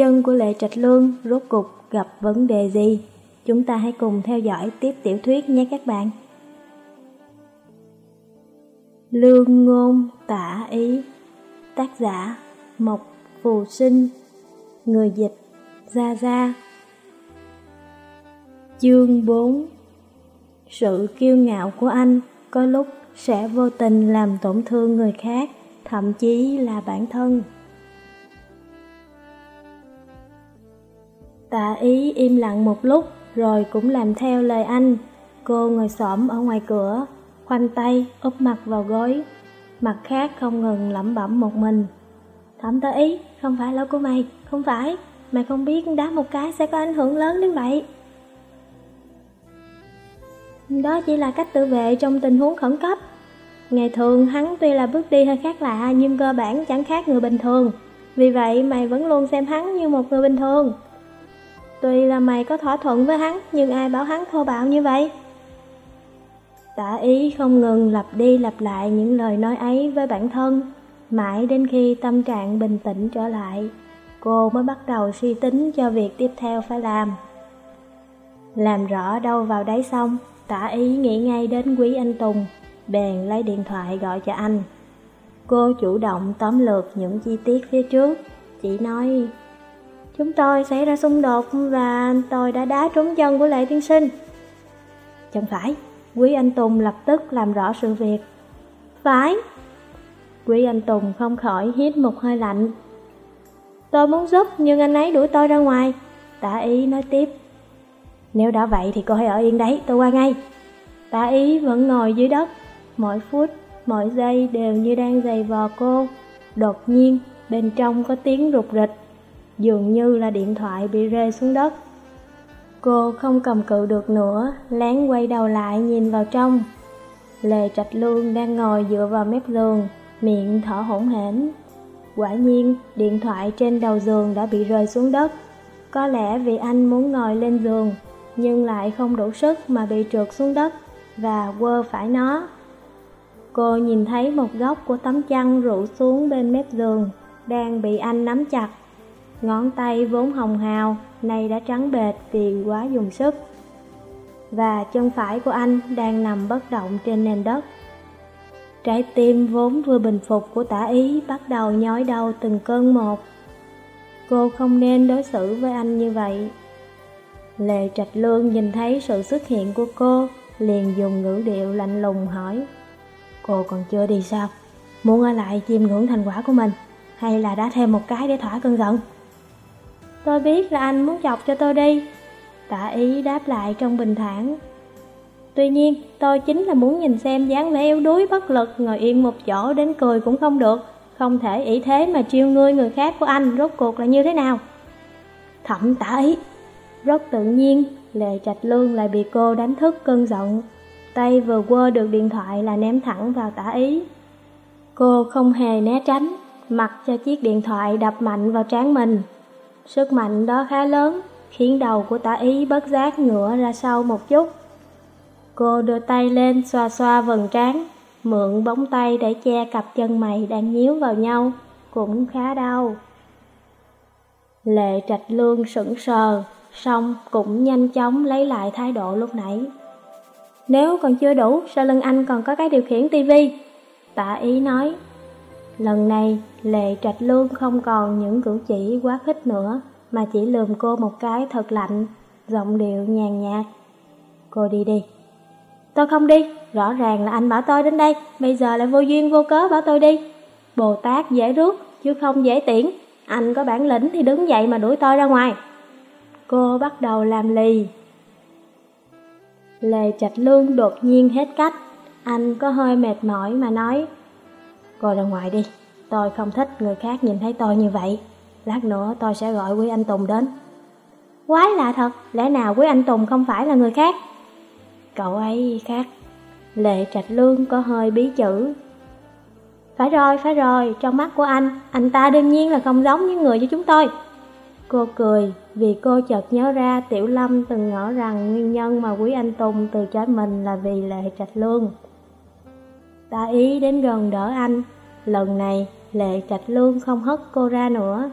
Chân của Lệ Trạch Lương rốt cục gặp vấn đề gì? Chúng ta hãy cùng theo dõi tiếp tiểu thuyết nhé các bạn. Lương ngôn tả ý Tác giả Mộc Phù Sinh Người dịch Gia Gia Chương 4 Sự kiêu ngạo của anh có lúc sẽ vô tình làm tổn thương người khác, thậm chí là bản thân. Tạ ý im lặng một lúc rồi cũng làm theo lời anh. Cô ngồi xổm ở ngoài cửa, khoanh tay, úp mặt vào gối. Mặt khác không ngừng lẩm bẩm một mình. Thẩm tạ ý, không phải lỗi của mày, không phải. Mày không biết đá một cái sẽ có ảnh hưởng lớn đến vậy. Đó chỉ là cách tự vệ trong tình huống khẩn cấp. Ngày thường hắn tuy là bước đi hơi khác lạ nhưng cơ bản chẳng khác người bình thường. Vì vậy mày vẫn luôn xem hắn như một người bình thường. Tuy là mày có thỏa thuận với hắn, nhưng ai bảo hắn thô bạo như vậy? Tả ý không ngừng lặp đi lặp lại những lời nói ấy với bản thân, mãi đến khi tâm trạng bình tĩnh trở lại, cô mới bắt đầu suy tính cho việc tiếp theo phải làm. Làm rõ đâu vào đấy xong, tả ý nghĩ ngay đến quý anh Tùng, bèn lấy điện thoại gọi cho anh. Cô chủ động tóm lược những chi tiết phía trước, chỉ nói Chúng tôi xảy ra xung đột và tôi đã đá trúng chân của Lệ Tiên Sinh. Chẳng phải, Quý Anh Tùng lập tức làm rõ sự việc. Phải. Quý Anh Tùng không khỏi hít một hơi lạnh. Tôi muốn giúp nhưng anh ấy đuổi tôi ra ngoài. Tạ ý nói tiếp. Nếu đã vậy thì cô hãy ở yên đấy, tôi qua ngay. Tạ ý vẫn ngồi dưới đất, mỗi phút, mỗi giây đều như đang giày vò cô. Đột nhiên, bên trong có tiếng rụt rịch dường như là điện thoại bị rơi xuống đất. Cô không cầm cự được nữa, lén quay đầu lại nhìn vào trong. Lê Trạch Lương đang ngồi dựa vào mép giường, miệng thở hổn hển. Quả nhiên, điện thoại trên đầu giường đã bị rơi xuống đất. Có lẽ vì anh muốn ngồi lên giường, nhưng lại không đủ sức mà bị trượt xuống đất và quơ phải nó. Cô nhìn thấy một góc của tấm chăn rủ xuống bên mép giường, đang bị anh nắm chặt. Ngón tay vốn hồng hào, nay đã trắng bệt vì quá dùng sức. Và chân phải của anh đang nằm bất động trên nền đất. Trái tim vốn vừa bình phục của tả ý bắt đầu nhói đau từng cơn một. Cô không nên đối xử với anh như vậy. Lệ Trạch Lương nhìn thấy sự xuất hiện của cô, liền dùng ngữ điệu lạnh lùng hỏi. Cô còn chưa đi sao? Muốn ở lại chiêm ngưỡng thành quả của mình, hay là đã thêm một cái để thỏa cơn giận? Tôi biết là anh muốn chọc cho tôi đi. Tạ ý đáp lại trong bình thản. Tuy nhiên, tôi chính là muốn nhìn xem dáng vẻ yếu đuối, bất lực, Ngồi yên một chỗ đến cười cũng không được. Không thể ý thế mà chiêu ngươi người khác của anh Rốt cuộc là như thế nào? Thẩm tả ý Rất tự nhiên, Lệ Trạch Lương lại bị cô đánh thức cơn giận. Tay vừa quơ được điện thoại là ném thẳng vào tả ý Cô không hề né tránh, Mặc cho chiếc điện thoại đập mạnh vào trán mình. Sức mạnh đó khá lớn, khiến đầu của tả ý bất giác ngửa ra sau một chút. Cô đưa tay lên xoa xoa vần trán, mượn bóng tay để che cặp chân mày đang nhíu vào nhau, cũng khá đau. Lệ trạch lương sững sờ, xong cũng nhanh chóng lấy lại thái độ lúc nãy. Nếu còn chưa đủ, sau lưng anh còn có cái điều khiển tivi. Tạ ý nói, Lần này, Lệ Trạch Lương không còn những cử chỉ quá khích nữa, mà chỉ lườm cô một cái thật lạnh, giọng điệu nhàn nhạt. Cô đi đi. Tôi không đi, rõ ràng là anh bảo tôi đến đây, bây giờ lại vô duyên vô cớ bảo tôi đi. Bồ Tát dễ rước, chứ không dễ tiễn. Anh có bản lĩnh thì đứng dậy mà đuổi tôi ra ngoài. Cô bắt đầu làm lì. Lệ Trạch Lương đột nhiên hết cách. Anh có hơi mệt mỏi mà nói Cô ra ngoài đi, tôi không thích người khác nhìn thấy tôi như vậy. Lát nữa tôi sẽ gọi quý anh Tùng đến. Quái lạ thật, lẽ nào quý anh Tùng không phải là người khác? Cậu ấy khác. Lệ Trạch Lương có hơi bí chữ. Phải rồi, phải rồi, trong mắt của anh, anh ta đương nhiên là không giống những người như chúng tôi. Cô cười vì cô chợt nhớ ra Tiểu Lâm từng ngỏ rằng nguyên nhân mà Quý Anh Tùng từ chối mình là vì Lệ Trạch Lương. Ta ý đến gần đỡ anh Lần này Lệ Trạch Lương không hất cô ra nữa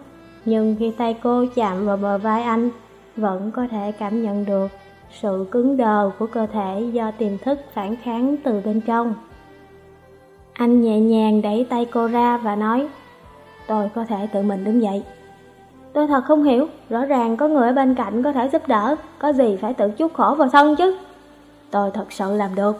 nhưng khi tay cô chạm vào bờ vai anh, vẫn có thể cảm nhận được sự cứng đờ của cơ thể do tiềm thức phản kháng từ bên trong. Anh nhẹ nhàng đẩy tay cô ra và nói, tôi có thể tự mình đứng dậy. Tôi thật không hiểu, rõ ràng có người ở bên cạnh có thể giúp đỡ, có gì phải tự chút khổ vào thân chứ. Tôi thật sự làm được.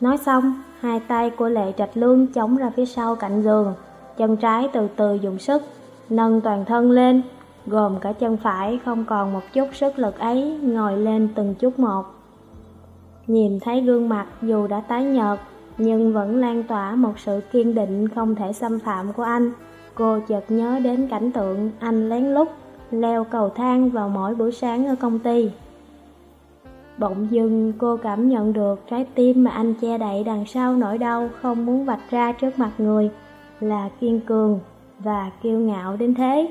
Nói xong, hai tay của Lệ Trạch Lương chống ra phía sau cạnh giường, chân trái từ từ dùng sức, nâng toàn thân lên, gồm cả chân phải không còn một chút sức lực ấy ngồi lên từng chút một. Nhìn thấy gương mặt dù đã tái nhợt, nhưng vẫn lan tỏa một sự kiên định không thể xâm phạm của anh. Cô chợt nhớ đến cảnh tượng anh lén lút leo cầu thang vào mỗi buổi sáng ở công ty. Bỗng dưng cô cảm nhận được trái tim mà anh che đậy đằng sau nỗi đau không muốn vạch ra trước mặt người là kiên cường và kiêu ngạo đến thế.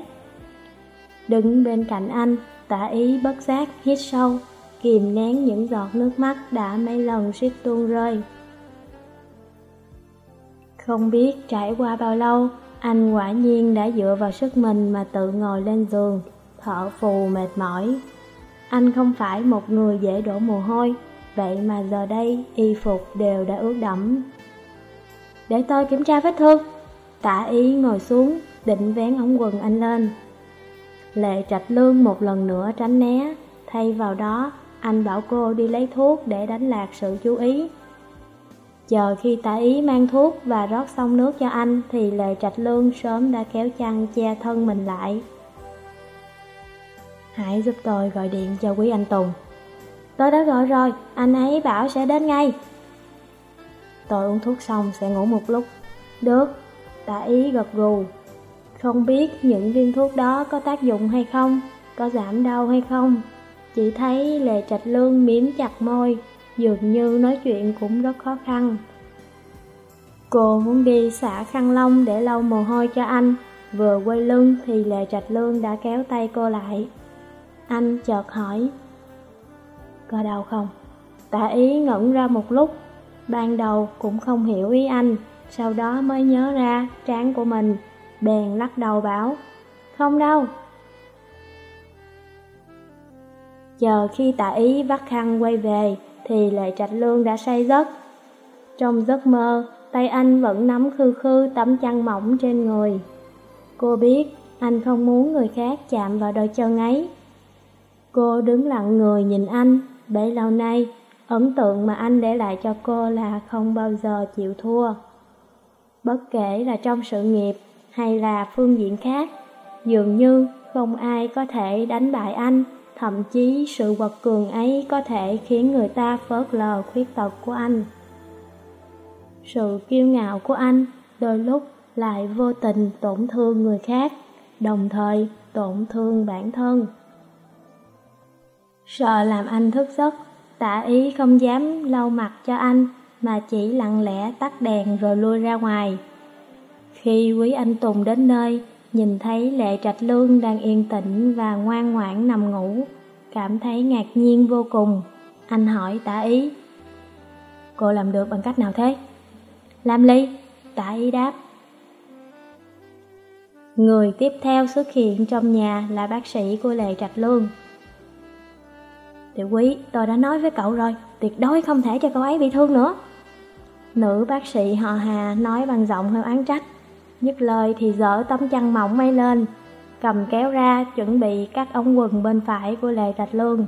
Đứng bên cạnh anh, tả ý bất giác hít sâu, kìm nén những giọt nước mắt đã mấy lần suýt tuôn rơi. Không biết trải qua bao lâu, anh quả nhiên đã dựa vào sức mình mà tự ngồi lên giường, thở phù mệt mỏi. Anh không phải một người dễ đổ mồ hôi, vậy mà giờ đây y phục đều đã ướt đẫm. Để tôi kiểm tra vết thương. Tả ý ngồi xuống, định vén ống quần anh lên. Lệ trạch lương một lần nữa tránh né, thay vào đó anh bảo cô đi lấy thuốc để đánh lạc sự chú ý. Chờ khi tả ý mang thuốc và rót xong nước cho anh thì Lệ Trạch Lương sớm đã kéo chăn che thân mình lại. Hãy giúp tôi gọi điện cho quý anh Tùng. Tôi đã gọi rồi, anh ấy bảo sẽ đến ngay. Tôi uống thuốc xong sẽ ngủ một lúc. Được, tạ ý gật gù. Không biết những viên thuốc đó có tác dụng hay không, có giảm đau hay không. Chỉ thấy Lệ Trạch Lương miếm chặt môi, dường như nói chuyện cũng rất khó khăn. Cô muốn đi xả khăn lông để lau mồ hôi cho anh, vừa quay lưng thì Lệ Trạch Lương đã kéo tay cô lại. Anh chợt hỏi, có đau không? Tạ ý ngẩn ra một lúc, ban đầu cũng không hiểu ý anh, sau đó mới nhớ ra trán của mình, bèn lắc đầu bảo, không đâu. Chờ khi tạ ý vắt khăn quay về, thì Lệ Trạch Lương đã say giấc. Trong giấc mơ, tay anh vẫn nắm khư khư tấm chăn mỏng trên người. Cô biết anh không muốn người khác chạm vào đôi chân ấy. Cô đứng lặng người nhìn anh, bấy lâu nay, ấn tượng mà anh để lại cho cô là không bao giờ chịu thua. Bất kể là trong sự nghiệp hay là phương diện khác, dường như không ai có thể đánh bại anh. Thậm chí sự quật cường ấy có thể khiến người ta phớt lờ khuyết tật của anh. Sự kiêu ngạo của anh đôi lúc lại vô tình tổn thương người khác, đồng thời tổn thương bản thân. Sợ làm anh thức giấc, tả ý không dám lau mặt cho anh, mà chỉ lặng lẽ tắt đèn rồi lui ra ngoài. Khi quý anh Tùng đến nơi, nhìn thấy Lệ Trạch Lương đang yên tĩnh và ngoan ngoãn nằm ngủ, cảm thấy ngạc nhiên vô cùng. Anh hỏi tả ý. Cô làm được bằng cách nào thế? Làm ly, tả ý đáp. Người tiếp theo xuất hiện trong nhà là bác sĩ của Lệ Trạch Lương. Tiểu quý, tôi đã nói với cậu rồi, tuyệt đối không thể cho cậu ấy bị thương nữa. Nữ bác sĩ họ Hà nói bằng giọng hơi oán trách. Dứt lời thì dỡ tấm chăn mỏng may lên, cầm kéo ra chuẩn bị cắt ống quần bên phải của Lệ Trạch Lương.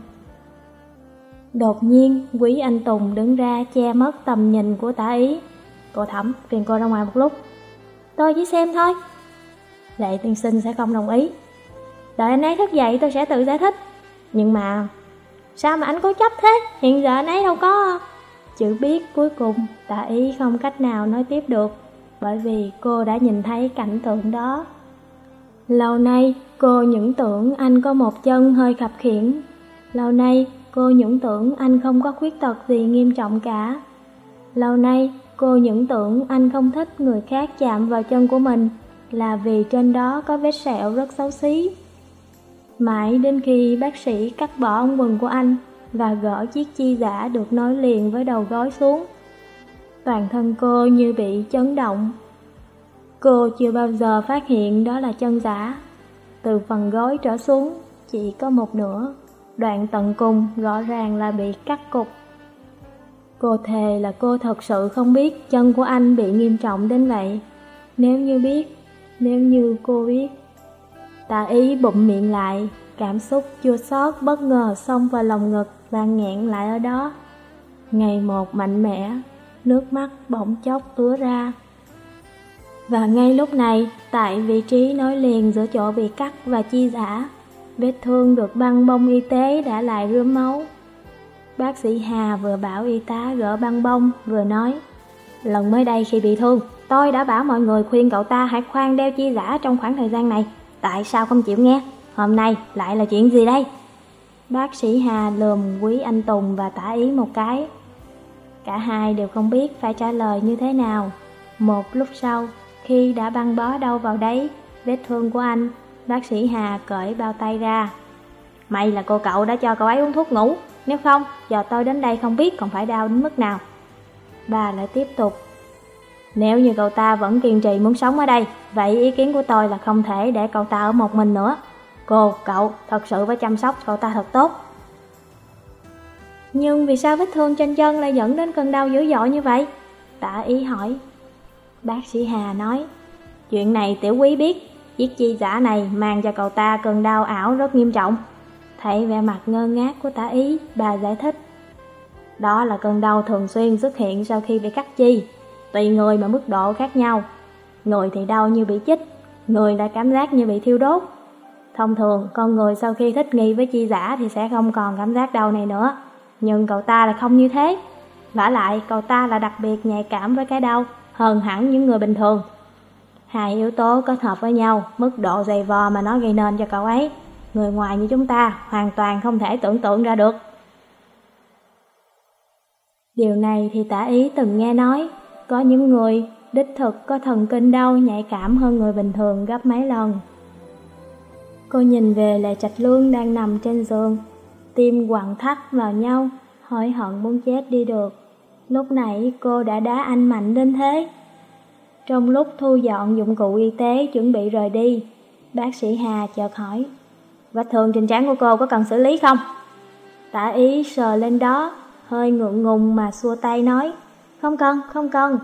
Đột nhiên, quý anh Tùng đứng ra che mất tầm nhìn của tả ý. Cô thẩm, phiền cô ra ngoài một lúc. Tôi chỉ xem thôi. Lệ tiên sinh sẽ không đồng ý. Đợi anh ấy thức dậy tôi sẽ tự giải thích. Nhưng mà, sao mà anh cố chấp thế? Hiện giờ anh ấy đâu có... Chữ biết cuối cùng, Tạ ý không cách nào nói tiếp được bởi vì cô đã nhìn thấy cảnh tượng đó. Lâu nay, cô những tưởng anh có một chân hơi khập khiển. Lâu nay, cô những tưởng anh không có khuyết tật gì nghiêm trọng cả. Lâu nay, cô những tưởng anh không thích người khác chạm vào chân của mình là vì trên đó có vết sẹo rất xấu xí. Mãi đến khi bác sĩ cắt bỏ ống quần của anh và gỡ chiếc chi giả được nối liền với đầu gối xuống toàn thân cô như bị chấn động. Cô chưa bao giờ phát hiện đó là chân giả. từ phần gối trở xuống, chỉ có một nửa. Đoạn tận cùng rõ ràng là bị cắt cục. Cô thề là cô thật sự không biết chân của anh bị nghiêm trọng đến vậy. Nếu như biết, nếu như cô biết. Tạ ý bụng miệng lại, cảm xúc chua xót bất ngờ xông vào lòng ngực và nghẹn lại ở đó. Ngày một mạnh mẽ, nước mắt bỗng chốc túa ra. Và ngay lúc này, tại vị trí nối liền giữa chỗ bị cắt và chi giả, vết thương được băng bông y tế đã lại rướm máu. Bác sĩ Hà vừa bảo y tá gỡ băng bông, vừa nói Lần mới đây khi bị thương, tôi đã bảo mọi người khuyên cậu ta hãy khoan đeo chi giả trong khoảng thời gian này. Tại sao không chịu nghe? Hôm nay lại là chuyện gì đây? Bác sĩ Hà lườm quý anh Tùng và tả ý một cái. Cả hai đều không biết phải trả lời như thế nào. Một lúc sau, khi đã băng bó đâu vào đấy, vết thương của anh, bác sĩ Hà cởi bao tay ra. May là cô cậu đã cho cậu ấy uống thuốc ngủ, nếu không, giờ tôi đến đây không biết còn phải đau đến mức nào. Bà lại tiếp tục. Nếu như cậu ta vẫn kiên trì muốn sống ở đây, vậy ý kiến của tôi là không thể để cậu ta ở một mình nữa. Cô, cậu, thật sự phải chăm sóc cậu ta thật tốt. Nhưng vì sao vết thương trên chân lại dẫn đến cơn đau dữ dội như vậy? Tạ ý hỏi. Bác sĩ Hà nói, chuyện này tiểu quý biết, chiếc chi giả này mang cho cậu ta cơn đau ảo rất nghiêm trọng. Thấy vẻ mặt ngơ ngác của tả ý, bà giải thích. Đó là cơn đau thường xuyên xuất hiện sau khi bị cắt chi, tùy người mà mức độ khác nhau. Người thì đau như bị chích, người lại cảm giác như bị thiêu đốt. Thông thường, con người sau khi thích nghi với chi giả thì sẽ không còn cảm giác đau này nữa. Nhưng cậu ta là không như thế. vả lại, cậu ta là đặc biệt nhạy cảm với cái đau, hơn hẳn những người bình thường. Hai yếu tố kết hợp với nhau, mức độ dày vò mà nó gây nên cho cậu ấy người ngoài như chúng ta hoàn toàn không thể tưởng tượng ra được. Điều này thì tả ý từng nghe nói, có những người đích thực có thần kinh đau nhạy cảm hơn người bình thường gấp mấy lần. Cô nhìn về Lệ Trạch Lương đang nằm trên giường, tim quặn thắt vào nhau, hối hận muốn chết đi được. Lúc nãy cô đã đá anh mạnh đến thế. Trong lúc thu dọn dụng cụ y tế chuẩn bị rời đi, bác sĩ Hà chợt hỏi. Vết thương trên trán của cô có cần xử lý không? Tả ý sờ lên đó, hơi ngượng ngùng mà xua tay nói, không cần, không cần.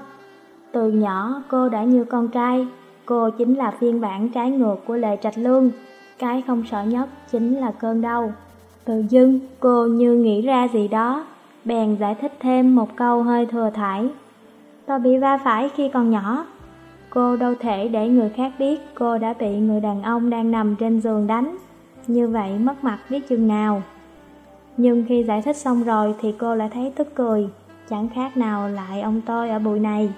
Từ nhỏ cô đã như con trai, cô chính là phiên bản trái ngược của Lệ Trạch Lương, cái không sợ nhất chính là cơn đau. Từ dưng cô như nghĩ ra gì đó, bèn giải thích thêm một câu hơi thừa thải. Tôi bị va phải khi còn nhỏ. Cô đâu thể để người khác biết cô đã bị người đàn ông đang nằm trên giường đánh như vậy mất mặt biết chừng nào. Nhưng khi giải thích xong rồi thì cô lại thấy tức cười, chẳng khác nào lại ông tôi ở bụi này.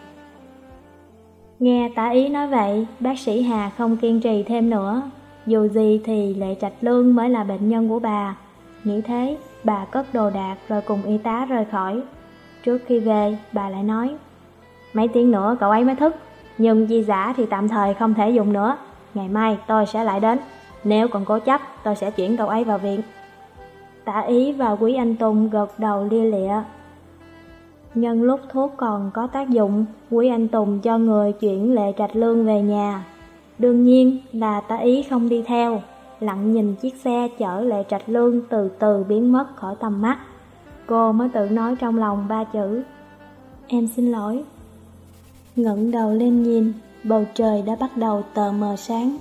Nghe tả ý nói vậy, bác sĩ Hà không kiên trì thêm nữa. Dù gì thì Lệ Trạch Lương mới là bệnh nhân của bà. Nghĩ thế, bà cất đồ đạc rồi cùng y tá rời khỏi. Trước khi về, bà lại nói, mấy tiếng nữa cậu ấy mới thức, nhưng di giả thì tạm thời không thể dùng nữa. Ngày mai tôi sẽ lại đến. Nếu còn cố chấp, tôi sẽ chuyển cậu ấy vào viện. Tả ý và quý anh Tùng gật đầu lia lịa. Nhân lúc thuốc còn có tác dụng, quý anh Tùng cho người chuyển lệ trạch lương về nhà. Đương nhiên là ta ý không đi theo, lặng nhìn chiếc xe chở lệ trạch lương từ từ biến mất khỏi tầm mắt. Cô mới tự nói trong lòng ba chữ. Em xin lỗi. ngẩng đầu lên nhìn, bầu trời đã bắt đầu tờ mờ sáng.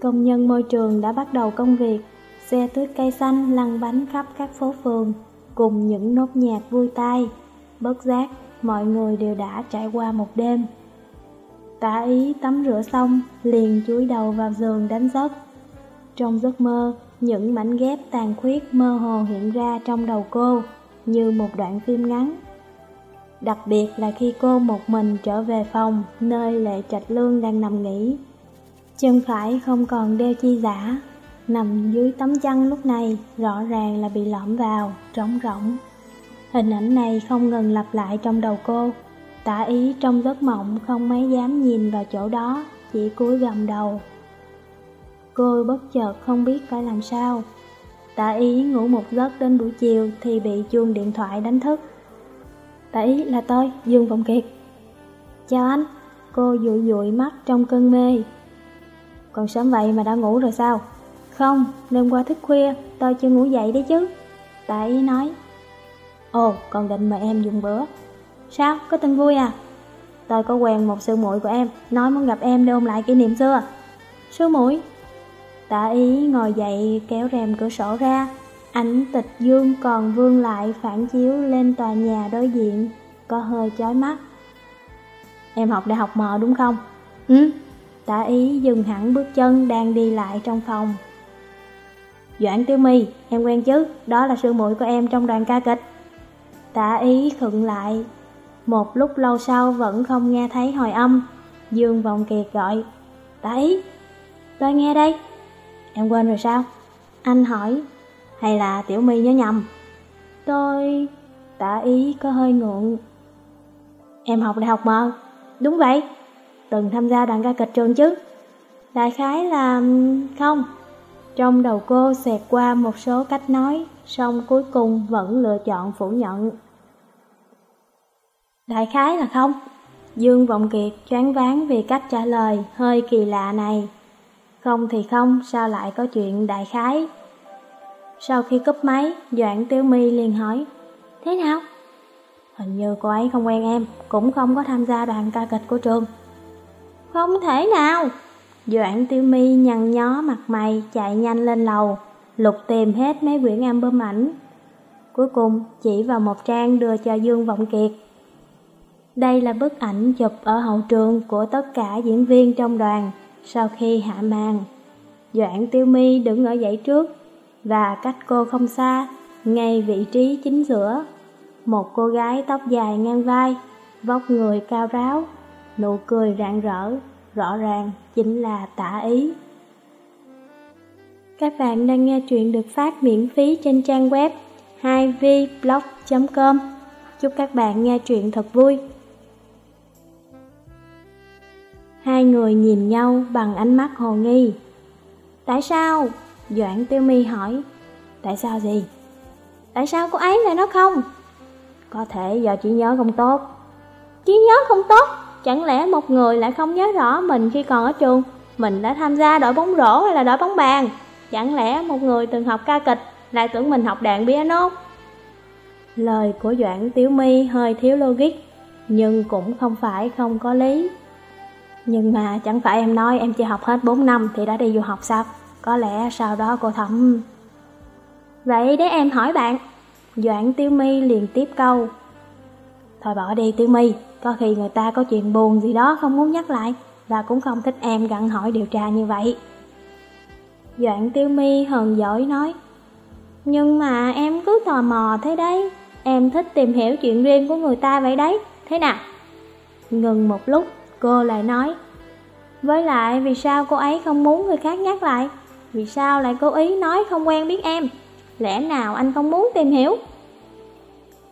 Công nhân môi trường đã bắt đầu công việc, xe tuyết cây xanh lăn bánh khắp các phố phường, cùng những nốt nhạc vui tai. Bất giác, mọi người đều đã trải qua một đêm. Tả ý tắm rửa xong, liền chúi đầu vào giường đánh giấc. Trong giấc mơ, những mảnh ghép tàn khuyết mơ hồ hiện ra trong đầu cô, như một đoạn phim ngắn. Đặc biệt là khi cô một mình trở về phòng, nơi Lệ Trạch Lương đang nằm nghỉ. Chân phải không còn đeo chi giả, nằm dưới tấm chăn lúc này rõ ràng là bị lõm vào, trống rỗng. Hình ảnh này không ngừng lặp lại trong đầu cô, tả ý trong giấc mộng không mấy dám nhìn vào chỗ đó, chỉ cúi gầm đầu. Cô bất chợt không biết phải làm sao. Tả ý ngủ một giấc đến buổi chiều thì bị chuông điện thoại đánh thức. Tả ý là tôi, Dương Vọng Kiệt. Chào anh, cô dụi dụi mắt trong cơn mê, còn sớm vậy mà đã ngủ rồi sao? Không, đêm qua thức khuya, tôi chưa ngủ dậy đấy chứ. Tạ ý nói. Ồ, còn định mời em dùng bữa. Sao, có tin vui à? Tôi có quen một sư muội của em, nói muốn gặp em để ôn lại kỷ niệm xưa. Sư muội? Tạ ý ngồi dậy kéo rèm cửa sổ ra, Ánh tịch dương còn vương lại phản chiếu lên tòa nhà đối diện, có hơi chói mắt. Em học đại học mờ đúng không? Ừ. Tả ý dừng hẳn bước chân đang đi lại trong phòng. Doãn Tiêu My, em quen chứ, đó là sư muội của em trong đoàn ca kịch. Tả ý khựng lại, một lúc lâu sau vẫn không nghe thấy hồi âm. Dương Vọng Kiệt gọi, Tả ý, tôi nghe đây. Em quên rồi sao? Anh hỏi, hay là Tiểu My nhớ nhầm? Tôi... tả ý có hơi ngượng. Em học đại học mờ? Đúng vậy. Từng tham gia đoàn ca kịch trường chứ? Đại khái là... không. Trong đầu cô xẹt qua một số cách nói, song cuối cùng vẫn lựa chọn phủ nhận. Đại khái là không. Dương Vọng Kiệt choáng váng vì cách trả lời hơi kỳ lạ này. Không thì không, sao lại có chuyện đại khái? Sau khi cúp máy, Doãn Tiếu My liền hỏi, Thế nào? Hình như cô ấy không quen em, cũng không có tham gia đoàn ca kịch của trường. Không thể nào! Doãn tiêu My nhăn nhó mặt mày chạy nhanh lên lầu, lục tìm hết mấy quyển album ảnh. Cuối cùng chỉ vào một trang đưa cho Dương Vọng Kiệt. Đây là bức ảnh chụp ở hậu trường của tất cả diễn viên trong đoàn sau khi hạ màn. Doãn Tiêu My đứng ở dãy trước, và cách cô không xa, ngay vị trí chính giữa. Một cô gái tóc dài ngang vai, vóc người cao ráo, nụ cười rạng rỡ, rõ ràng chính là tả ý. Các bạn đang nghe truyện được phát miễn phí trên trang web 2vblog.com. Chúc các bạn nghe truyện thật vui. Hai người nhìn nhau bằng ánh mắt hồ nghi. Tại sao? Doãn Tiêu Mi hỏi Tại sao gì? Tại sao cô ấy lại nói không? Có thể do trí nhớ không tốt Trí nhớ không tốt? Chẳng lẽ một người lại không nhớ rõ mình khi còn ở trường? Mình đã tham gia đội bóng rổ hay là đội bóng bàn? Chẳng lẽ một người từng học ca kịch Lại tưởng mình học đàn piano? Lời của Doãn Tiểu My hơi thiếu logic, Nhưng cũng không phải không có lý. Nhưng mà chẳng phải em nói em chỉ học hết 4 năm thì đã đi du học sao? Có lẽ sau đó cô thẩm... Vậy để em hỏi bạn. Doãn Tiêu My liền tiếp câu. Thôi bỏ đi Tiêu My, có khi người ta có chuyện buồn gì đó không muốn nhắc lại và cũng không thích em gặn hỏi điều tra như vậy. Doãn Tiêu My hờn giỏi nói. Nhưng mà em cứ tò mò thế đấy, em thích tìm hiểu chuyện riêng của người ta vậy đấy, thế nào? Ngừng một lúc, cô lại nói. Với lại vì sao cô ấy không muốn người khác nhắc lại? Vì sao lại cố ý nói không quen biết em Lẽ nào anh không muốn tìm hiểu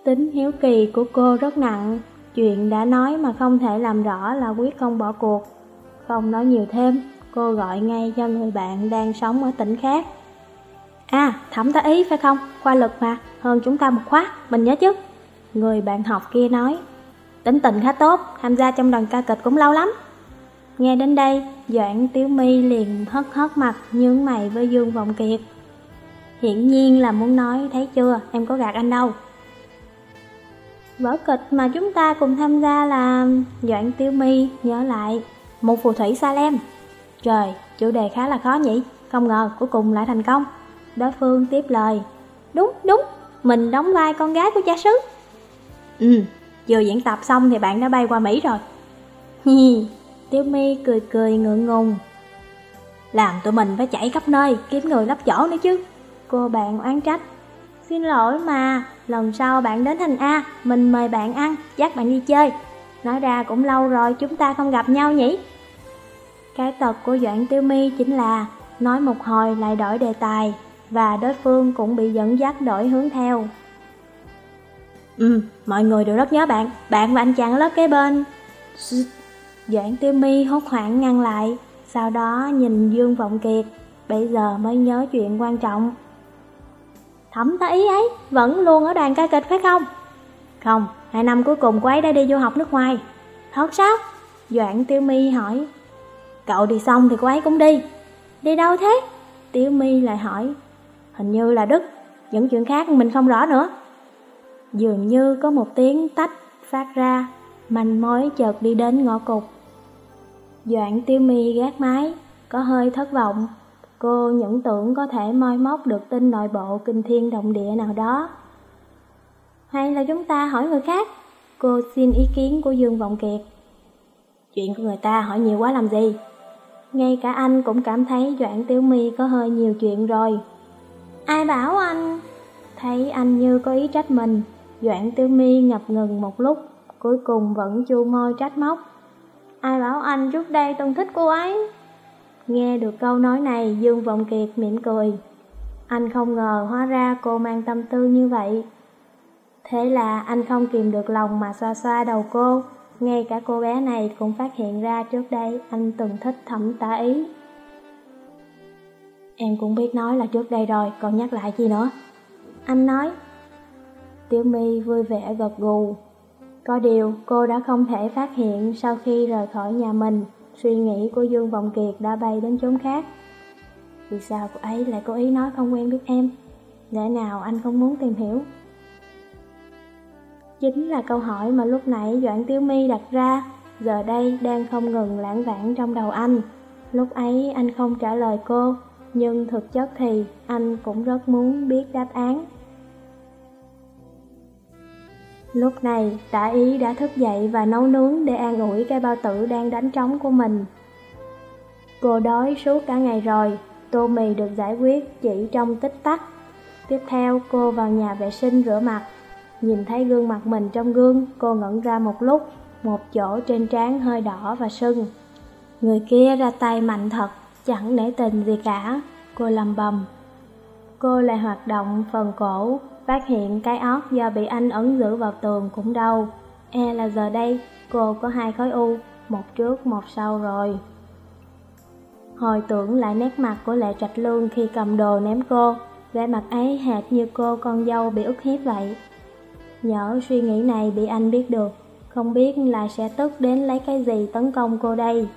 Tính hiếu kỳ của cô rất nặng Chuyện đã nói mà không thể làm rõ là quyết không bỏ cuộc Không nói nhiều thêm Cô gọi ngay cho người bạn đang sống ở tỉnh khác À, thẩm tá ý phải không? Khoa lực mà, hơn chúng ta một khóa, mình nhớ chứ Người bạn học kia nói Tính tình khá tốt, tham gia trong đoàn ca kịch cũng lâu lắm Nghe đến đây, Doãn Tiếu my liền hất hất mặt nhướng mày với Dương Vọng Kiệt. Hiển nhiên là muốn nói, thấy chưa, em có gạt anh đâu. Vở kịch mà chúng ta cùng tham gia là Doãn tiêu Mi nhớ lại một phù thủy Salem. Trời, chủ đề khá là khó nhỉ, không ngờ cuối cùng lại thành công. Đối phương tiếp lời. Đúng, đúng, mình đóng vai con gái của cha xứ. Ừ, vừa diễn tập xong thì bạn đã bay qua Mỹ rồi. Hi, Tiêu mi cười cười ngượng ngùng Làm tụi mình phải chạy khắp nơi Kiếm người lắp chỗ nữa chứ Cô bạn oán trách Xin lỗi mà Lần sau bạn đến thành A Mình mời bạn ăn Dắt bạn đi chơi. Nói ra cũng lâu rồi chúng ta không gặp nhau nhỉ? Cái tật của Doãn Tiêu Mi chính là Nói một hồi lại đổi đề tài Và đối phương cũng bị dẫn dắt đổi hướng theo. Ừ, mọi người đều rất nhớ bạn. Bạn và anh chàng ở lớp kế bên. Doãn tiêu mi hốt hoảng ngăn lại, sau đó nhìn Dương Vọng Kiệt, bây giờ mới nhớ chuyện quan trọng. Thẩm tá ý ấy, vẫn luôn ở đoàn ca kịch phải không? Không, hai năm cuối cùng cô ấy đã đi du học nước ngoài. Thật sao? Doãn tiêu mi hỏi. Cậu đi xong thì cô ấy cũng đi, Đi đâu thế? Tiểu My lại hỏi. Hình như là Đức, những chuyện khác mình không rõ nữa. Dường như có một tiếng tách phát ra, manh mối chợt đi đến ngõ cục. Doãn Tiểu My gác mái, có hơi thất vọng. Cô những tưởng có thể moi móc được tin nội bộ kinh thiên động địa nào đó. Hay là chúng ta hỏi người khác? Cô xin ý kiến của Dương Vọng Kiệt. Chuyện của người ta hỏi nhiều quá làm gì? Ngay cả anh cũng cảm thấy Doãn Tiểu My có hơi nhiều chuyện rồi. Ai bảo anh? Thấy anh như có ý trách mình, Doãn Tiểu My ngập ngừng một lúc, cuối cùng vẫn chu môi trách móc. Ai bảo anh trước đây từng thích cô ấy? Nghe được câu nói này, Dương Vọng Kiệt mỉm cười. Anh không ngờ hóa ra cô mang tâm tư như vậy. Thế là anh không kìm được lòng mà xoa xoa đầu cô, ngay cả cô bé này cũng phát hiện ra trước đây anh từng thích thẩm tả ý. Em cũng biết nói là trước đây rồi, còn nhắc lại gì nữa? Anh nói. Tiểu My vui vẻ gật gù. Có điều cô đã không thể phát hiện sau khi rời khỏi nhà mình, suy nghĩ của Dương Vọng Kiệt đã bay đến chốn khác. Vì sao cô ấy lại cố ý nói không quen biết em? Lẽ nào anh không muốn tìm hiểu? Chính là câu hỏi mà lúc nãy Doãn Tiếu My đặt ra, giờ đây đang không ngừng lãng vãng trong đầu anh. Lúc ấy anh không trả lời cô, nhưng thực chất thì anh cũng rất muốn biết đáp án. Lúc này, tả ý đã thức dậy và nấu nướng để an ủi cây bao tử đang đánh trống của mình. Cô đói suốt cả ngày rồi, tô mì được giải quyết chỉ trong tích tắc. Tiếp theo, cô vào nhà vệ sinh rửa mặt. Nhìn thấy gương mặt mình trong gương, cô ngẩn ra một lúc, một chỗ trên trán hơi đỏ và sưng. Người kia ra tay mạnh thật, chẳng nể tình gì cả, cô lầm bầm. Cô lại hoạt động phần cổ, phát hiện cái óc do bị anh ấn giữ vào tường cũng đau. E là giờ đây cô có hai khối u, một trước một sau rồi. Hồi tưởng lại nét mặt của Lệ Trạch Lương khi cầm đồ ném cô, vẻ mặt ấy hệt như cô con dâu bị ức hiếp vậy. Nhỡ suy nghĩ này bị anh biết được, không biết là sẽ tức đến lấy cái gì tấn công cô đây.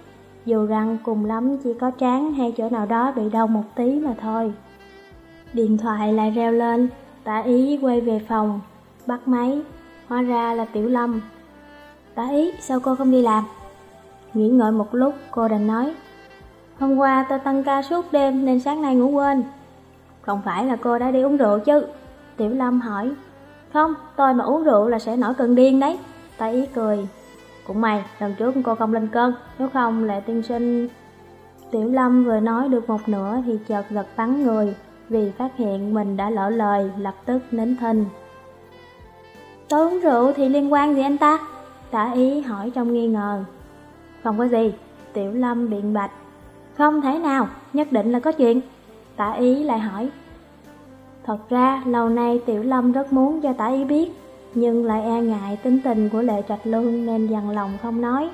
Dù rằng cùng lắm chỉ có trán hay chỗ nào đó bị đau một tí mà thôi. Điện thoại lại reo lên, tả ý quay về phòng, bắt máy, hóa ra là Tiểu Lâm. Tả ý, sao cô không đi làm? Nghĩ ngợi một lúc, cô đành nói, Hôm qua tôi tăng ca suốt đêm nên sáng nay ngủ quên. Không phải là cô đã đi uống rượu chứ? Tiểu Lâm hỏi, không, tôi mà uống rượu là sẽ nổi cơn điên đấy. Tả ý cười. Cũng may, lần trước cô không lên cơn, nếu không lại tiên sinh... Tiểu Lâm vừa nói được một nửa thì chợt giật bắn người, vì phát hiện mình đã lỡ lời, lập tức nín thinh. Tôi uống rượu thì liên quan gì anh ta? Tả ý hỏi trong nghi ngờ. Không có gì, Tiểu Lâm biện bạch. Không thể nào, nhất định là có chuyện. Tả ý lại hỏi, Thật ra, lâu nay Tiểu Lâm rất muốn cho tả ý biết, nhưng lại e ngại tính tình của Lệ Trạch Lương nên dằn lòng không nói.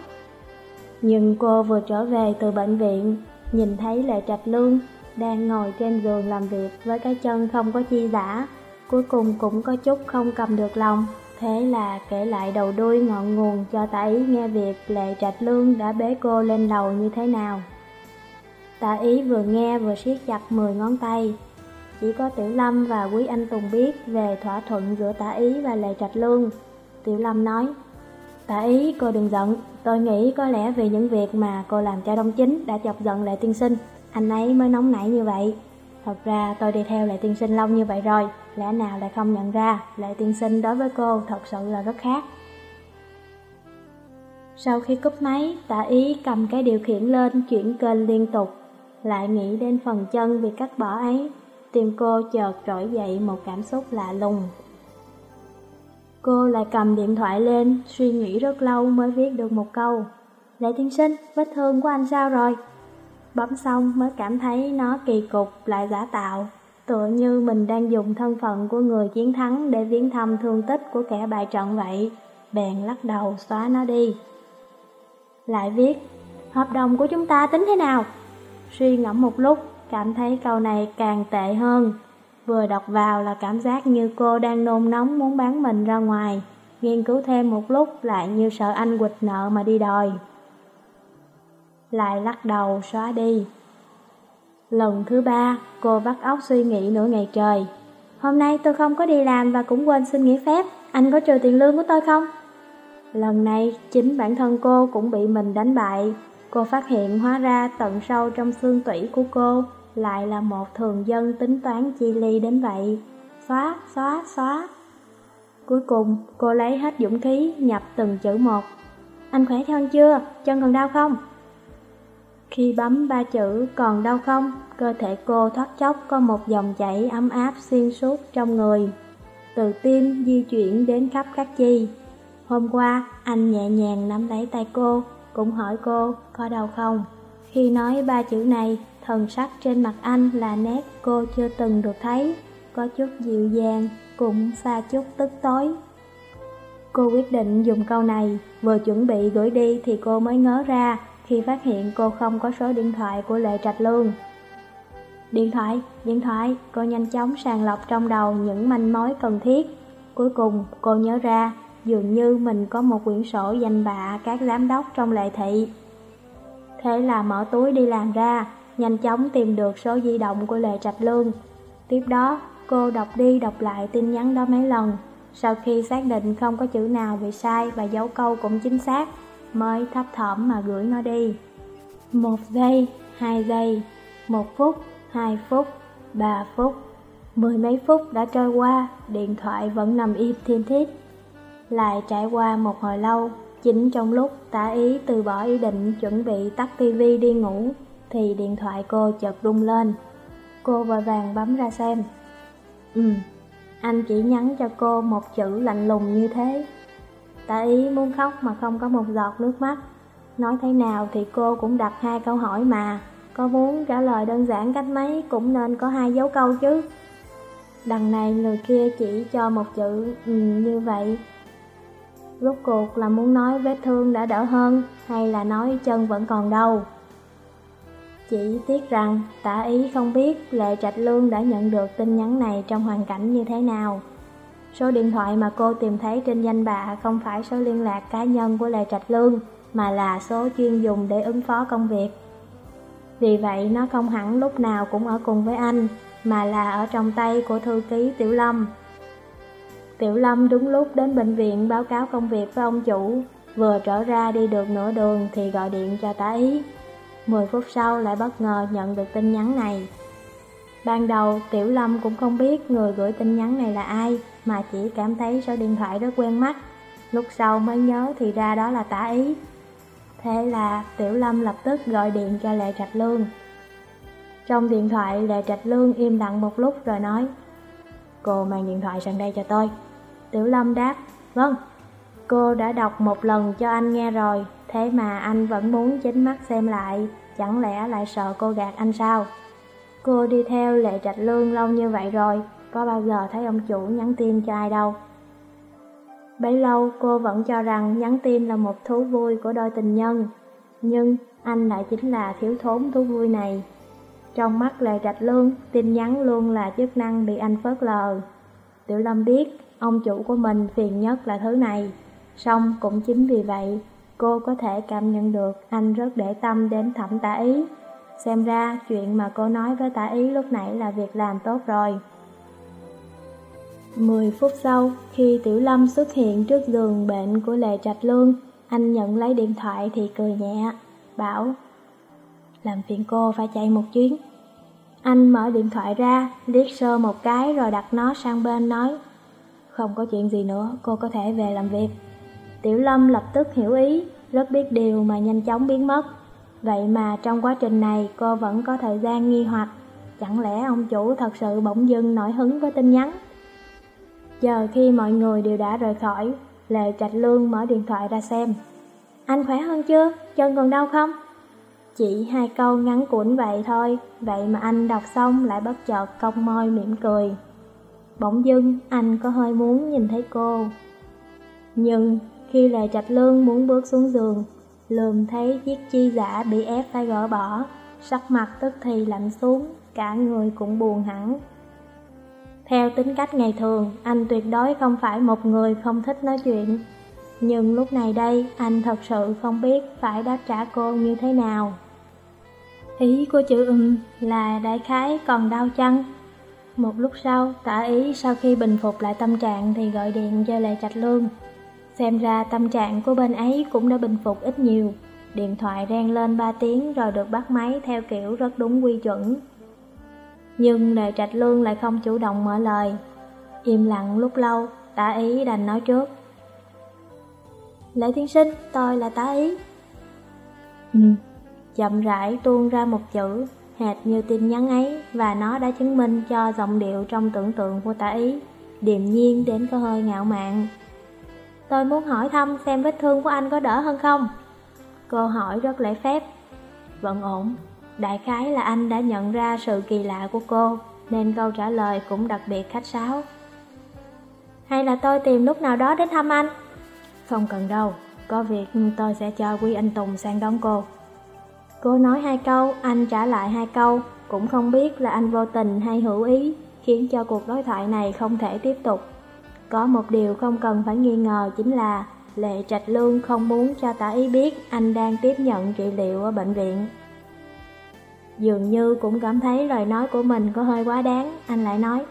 Nhưng cô vừa trở về từ bệnh viện, nhìn thấy Lệ Trạch Lương đang ngồi trên giường làm việc với cái chân không có chi giả, cuối cùng cũng có chút không cầm được lòng. Thế là kể lại đầu đuôi ngọn nguồn cho Tạ ý nghe việc Lệ Trạch Lương đã bế cô lên đầu như thế nào. Tạ ý vừa nghe vừa siết chặt 10 ngón tay, chỉ có Tiểu Lâm và Quý Anh Tùng biết về thỏa thuận giữa Tạ Ý và Lệ Trạch Lương. Tiểu Lâm nói, Tạ Ý, cô đừng giận, tôi nghĩ có lẽ vì những việc mà cô làm cho Đông Chính đã chọc giận Lệ Tiên Sinh, anh ấy mới nóng nảy như vậy. Thật ra tôi đi theo Lệ Tiên Sinh lâu như vậy rồi, lẽ nào lại không nhận ra Lệ Tiên Sinh đối với cô thật sự là rất khác. Sau khi cúp máy, Tả Ý cầm cái điều khiển lên chuyển kênh liên tục, lại nghĩ đến phần chân bị cắt bỏ ấy tim cô chợt trỗi dậy một cảm xúc lạ lùng. Cô lại cầm điện thoại lên, suy nghĩ rất lâu mới viết được một câu. Lệ tiên sinh, vết thương của anh sao rồi? Bấm xong mới cảm thấy nó kỳ cục lại giả tạo, tựa như mình đang dùng thân phận của người chiến thắng để viếng thăm thương tích của kẻ bại trận vậy. Bèn lắc đầu xóa nó đi. Lại viết, hợp đồng của chúng ta tính thế nào? Suy ngẫm một lúc, cảm thấy câu này càng tệ hơn. Vừa đọc vào là cảm giác như cô đang nôn nóng muốn bán mình ra ngoài, nghiên cứu thêm một lúc lại như sợ anh quỵt nợ mà đi đòi. Lại lắc đầu xóa đi. Lần thứ ba, cô vắt óc suy nghĩ nửa ngày trời. Hôm nay tôi không có đi làm và cũng quên xin nghỉ phép, anh có trừ tiền lương của tôi không? Lần này, chính bản thân cô cũng bị mình đánh bại. Cô phát hiện hóa ra tận sâu trong xương tủy của cô lại là một thường dân tính toán chi ly đến vậy. Xóa, xóa, xóa. Cuối cùng, cô lấy hết dũng khí nhập từng chữ một. Anh khỏe hơn chưa? Chân còn đau không? Khi bấm ba chữ còn đau không, cơ thể cô thoát chốc có một dòng chảy ấm áp xuyên suốt trong người. Từ tim di chuyển đến khắp các chi. Hôm qua, anh nhẹ nhàng nắm lấy tay cô, cũng hỏi cô có đau không. Khi nói ba chữ này, thần sắc trên mặt anh là nét cô chưa từng được thấy, có chút dịu dàng, cũng pha chút tức tối. Cô quyết định dùng câu này, vừa chuẩn bị gửi đi thì cô mới ngớ ra khi phát hiện cô không có số điện thoại của Lệ Trạch Lương. Điện thoại, điện thoại, cô nhanh chóng sàng lọc trong đầu những manh mối cần thiết. Cuối cùng, cô nhớ ra, dường như mình có một quyển sổ danh bạ các giám đốc trong lệ thị. Thế là mở túi đi làm ra, nhanh chóng tìm được số di động của Lệ Trạch Lương. Tiếp đó, cô đọc đi đọc lại tin nhắn đó mấy lần. Sau khi xác định không có chữ nào bị sai và dấu câu cũng chính xác, mới thấp thỏm mà gửi nó đi. Một giây, hai giây, một phút, hai phút, ba phút, mười mấy phút đã trôi qua, điện thoại vẫn nằm im thiên thiết. Lại trải qua một hồi lâu, chính trong lúc tả ý từ bỏ ý định chuẩn bị tắt tivi đi ngủ, thì điện thoại cô chợt rung lên. Cô vội vàng bấm ra xem. Ừ, anh chỉ nhắn cho cô một chữ lạnh lùng như thế. Tạ ý muốn khóc mà không có một giọt nước mắt. Nói thế nào thì cô cũng đặt hai câu hỏi mà. Có muốn trả lời đơn giản cách mấy cũng nên có hai dấu câu chứ. Đằng này người kia chỉ cho một chữ ừ, như vậy. Rốt cuộc là muốn nói vết thương đã đỡ hơn hay là nói chân vẫn còn đau. Chỉ tiếc rằng tả ý không biết Lệ Trạch Lương đã nhận được tin nhắn này trong hoàn cảnh như thế nào. Số điện thoại mà cô tìm thấy trên danh bạ không phải số liên lạc cá nhân của Lệ Trạch Lương, mà là số chuyên dùng để ứng phó công việc. Vì vậy nó không hẳn lúc nào cũng ở cùng với anh, mà là ở trong tay của thư ký Tiểu Lâm. Tiểu Lâm đúng lúc đến bệnh viện báo cáo công việc với ông chủ, vừa trở ra đi được nửa đường thì gọi điện cho tá ý. 10 phút sau lại bất ngờ nhận được tin nhắn này. Ban đầu Tiểu Lâm cũng không biết người gửi tin nhắn này là ai, mà chỉ cảm thấy số điện thoại rất quen mắt. Lúc sau mới nhớ thì ra đó là tả ý. Thế là Tiểu Lâm lập tức gọi điện cho Lệ Trạch Lương. Trong điện thoại Lệ Trạch Lương im lặng một lúc rồi nói Cô mang điện thoại sang đây cho tôi. Tiểu Lâm đáp Vâng, cô đã đọc một lần cho anh nghe rồi, thế mà anh vẫn muốn chính mắt xem lại, chẳng lẽ lại sợ cô gạt anh sao? Cô đi theo Lệ Trạch Lương lâu như vậy rồi, có bao giờ thấy ông chủ nhắn tin cho ai đâu. Bấy lâu cô vẫn cho rằng nhắn tin là một thú vui của đôi tình nhân, nhưng anh lại chính là thiếu thốn thú vui này. Trong mắt Lệ Trạch Lương, tin nhắn luôn là chức năng bị anh phớt lờ. Tiểu Lâm biết ông chủ của mình phiền nhất là thứ này, song cũng chính vì vậy cô có thể cảm nhận được anh rất để tâm đến thẩm tả ý. Xem ra chuyện mà cô nói với tả ý lúc nãy là việc làm tốt rồi. 10 phút sau, khi Tiểu Lâm xuất hiện trước giường bệnh của Lệ Trạch Lương, anh nhận lấy điện thoại thì cười nhẹ, bảo Làm phiền cô phải chạy một chuyến. Anh mở điện thoại ra, liếc sơ một cái rồi đặt nó sang bên nói Không có chuyện gì nữa, cô có thể về làm việc. Tiểu Lâm lập tức hiểu ý, rất biết điều mà nhanh chóng biến mất. Vậy mà trong quá trình này cô vẫn có thời gian nghi hoặc, chẳng lẽ ông chủ thật sự bỗng dưng nổi hứng với tin nhắn? Giờ khi mọi người đều đã rời khỏi, Lệ Trạch Lương mở điện thoại ra xem. Anh khỏe hơn chưa? Chân còn đau không? Chỉ hai câu ngắn củn vậy thôi, vậy mà anh đọc xong lại bất chợt cong môi mỉm cười. Bỗng dưng anh có hơi muốn nhìn thấy cô. Nhưng khi Lệ Trạch Lương muốn bước xuống giường, lườm thấy chiếc chi giả bị ép phải gỡ bỏ, sắc mặt tức thì lạnh xuống, cả người cũng buồn hẳn. Theo tính cách ngày thường, anh tuyệt đối không phải một người không thích nói chuyện. Nhưng lúc này đây, anh thật sự không biết phải đáp trả cô như thế nào. Ý của chữ ừm là đại khái còn đau chăng? Một lúc sau, tả ý sau khi bình phục lại tâm trạng thì gọi điện cho Lệ Trạch Lương. Xem ra tâm trạng của bên ấy cũng đã bình phục ít nhiều. Điện thoại rang lên 3 tiếng rồi được bắt máy theo kiểu rất đúng quy chuẩn. Nhưng Lệ Trạch Lương lại không chủ động mở lời. Im lặng lúc lâu, tả ý đành nói trước. Lệ Thiên Sinh, tôi là tả ý. Ừ, chậm rãi tuôn ra một chữ, hệt như tin nhắn ấy và nó đã chứng minh cho giọng điệu trong tưởng tượng của tả ý, điềm nhiên đến có hơi ngạo mạn. Tôi muốn hỏi thăm xem vết thương của anh có đỡ hơn không? Cô hỏi rất lễ phép. Vẫn ổn, đại khái là anh đã nhận ra sự kỳ lạ của cô, nên câu trả lời cũng đặc biệt khách sáo. Hay là tôi tìm lúc nào đó đến thăm anh? Không cần đâu, có việc tôi sẽ cho Quy Anh Tùng sang đón cô. Cô nói hai câu, anh trả lại hai câu, cũng không biết là anh vô tình hay hữu ý, khiến cho cuộc đối thoại này không thể tiếp tục. Có một điều không cần phải nghi ngờ chính là Lệ Trạch Lương không muốn cho tả ý biết anh đang tiếp nhận trị liệu ở bệnh viện. Dường như cũng cảm thấy lời nói của mình có hơi quá đáng, anh lại nói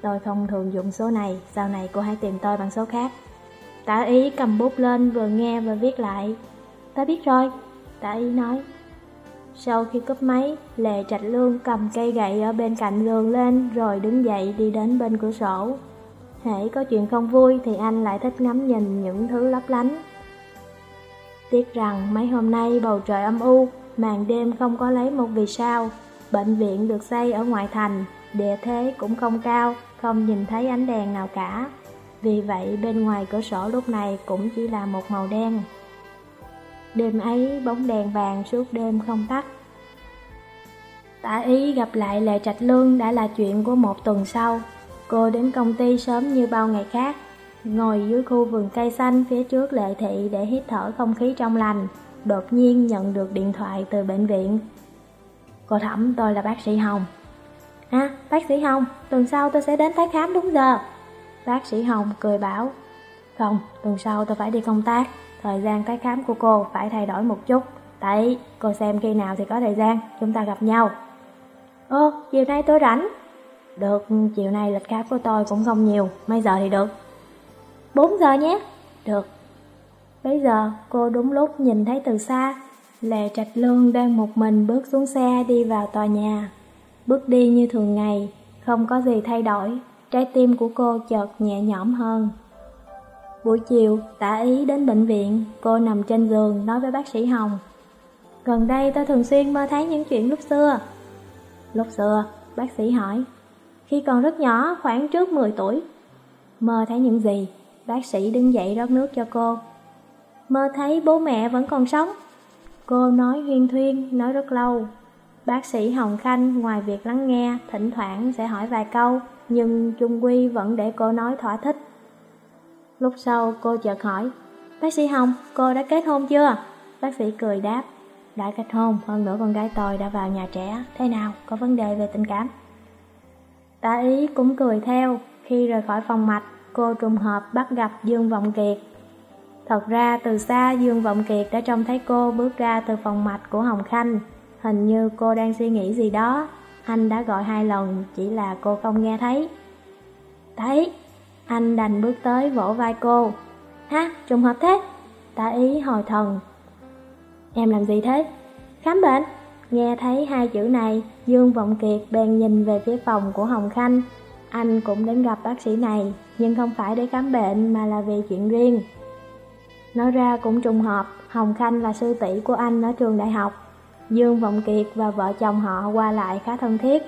Tôi không thường dùng số này, sau này cô hãy tìm tôi bằng số khác. Tả ý cầm bút lên vừa nghe vừa viết lại. Ta biết rồi, tả ý nói. Sau khi cúp máy, Lệ Trạch Lương cầm cây gậy ở bên cạnh giường lên rồi đứng dậy đi đến bên cửa sổ. Hễ có chuyện không vui thì anh lại thích ngắm nhìn những thứ lấp lánh. Tiếc rằng mấy hôm nay bầu trời âm u, màn đêm không có lấy một vì sao. Bệnh viện được xây ở ngoại thành, địa thế cũng không cao, không nhìn thấy ánh đèn nào cả. Vì vậy bên ngoài cửa sổ lúc này cũng chỉ là một màu đen. Đêm ấy bóng đèn vàng suốt đêm không tắt. Tả ý gặp lại Lệ Trạch Lương đã là chuyện của một tuần sau. Cô đến công ty sớm như bao ngày khác, ngồi dưới khu vườn cây xanh phía trước lệ thị để hít thở không khí trong lành. Đột nhiên nhận được điện thoại từ bệnh viện. Cô Thẩm, tôi là bác sĩ Hồng. À, bác sĩ Hồng, tuần sau tôi sẽ đến tái khám đúng giờ. Bác sĩ Hồng cười bảo, không, tuần sau tôi phải đi công tác, thời gian tái khám của cô phải thay đổi một chút. Tại cô xem khi nào thì có thời gian, chúng ta gặp nhau. Ô, chiều nay tôi rảnh. Được, chiều nay lịch khám của tôi cũng không nhiều, mấy giờ thì được? 4 giờ nhé. Được. Bây giờ cô đúng lúc nhìn thấy từ xa, Lệ Trạch Lương đang một mình bước xuống xe đi vào tòa nhà. Bước đi như thường ngày, không có gì thay đổi, trái tim của cô chợt nhẹ nhõm hơn. Buổi chiều, tả ý đến bệnh viện, cô nằm trên giường nói với bác sĩ Hồng. Gần đây tôi thường xuyên mơ thấy những chuyện lúc xưa. Lúc xưa, bác sĩ hỏi. Khi còn rất nhỏ, khoảng trước 10 tuổi. Mơ thấy những gì? Bác sĩ đứng dậy rót nước cho cô. Mơ thấy bố mẹ vẫn còn sống. Cô nói huyên thuyên, nói rất lâu. Bác sĩ Hồng Khanh ngoài việc lắng nghe, thỉnh thoảng sẽ hỏi vài câu, nhưng Trung Quy vẫn để cô nói thỏa thích. Lúc sau cô chợt hỏi, bác sĩ Hồng, cô đã kết hôn chưa? Bác sĩ cười đáp, đã kết hôn, hơn nữa con gái tôi đã vào nhà trẻ, thế nào, có vấn đề về tình cảm? Tạ ý cũng cười theo, khi rời khỏi phòng mạch, cô trùng hợp bắt gặp Dương Vọng Kiệt. Thật ra từ xa Dương Vọng Kiệt đã trông thấy cô bước ra từ phòng mạch của Hồng Khanh, hình như cô đang suy nghĩ gì đó, anh đã gọi hai lần, chỉ là cô không nghe thấy. Thấy, anh đành bước tới vỗ vai cô. Ha, trùng hợp thế. ta ý hồi thần. Em làm gì thế? Khám bệnh. Nghe thấy hai chữ này, Dương Vọng Kiệt bèn nhìn về phía phòng của Hồng Khanh. Anh cũng đến gặp bác sĩ này, nhưng không phải để khám bệnh mà là vì chuyện riêng. Nói ra cũng trùng hợp, Hồng Khanh là sư tỷ của anh ở trường đại học. Dương Vọng Kiệt và vợ chồng họ qua lại khá thân thiết.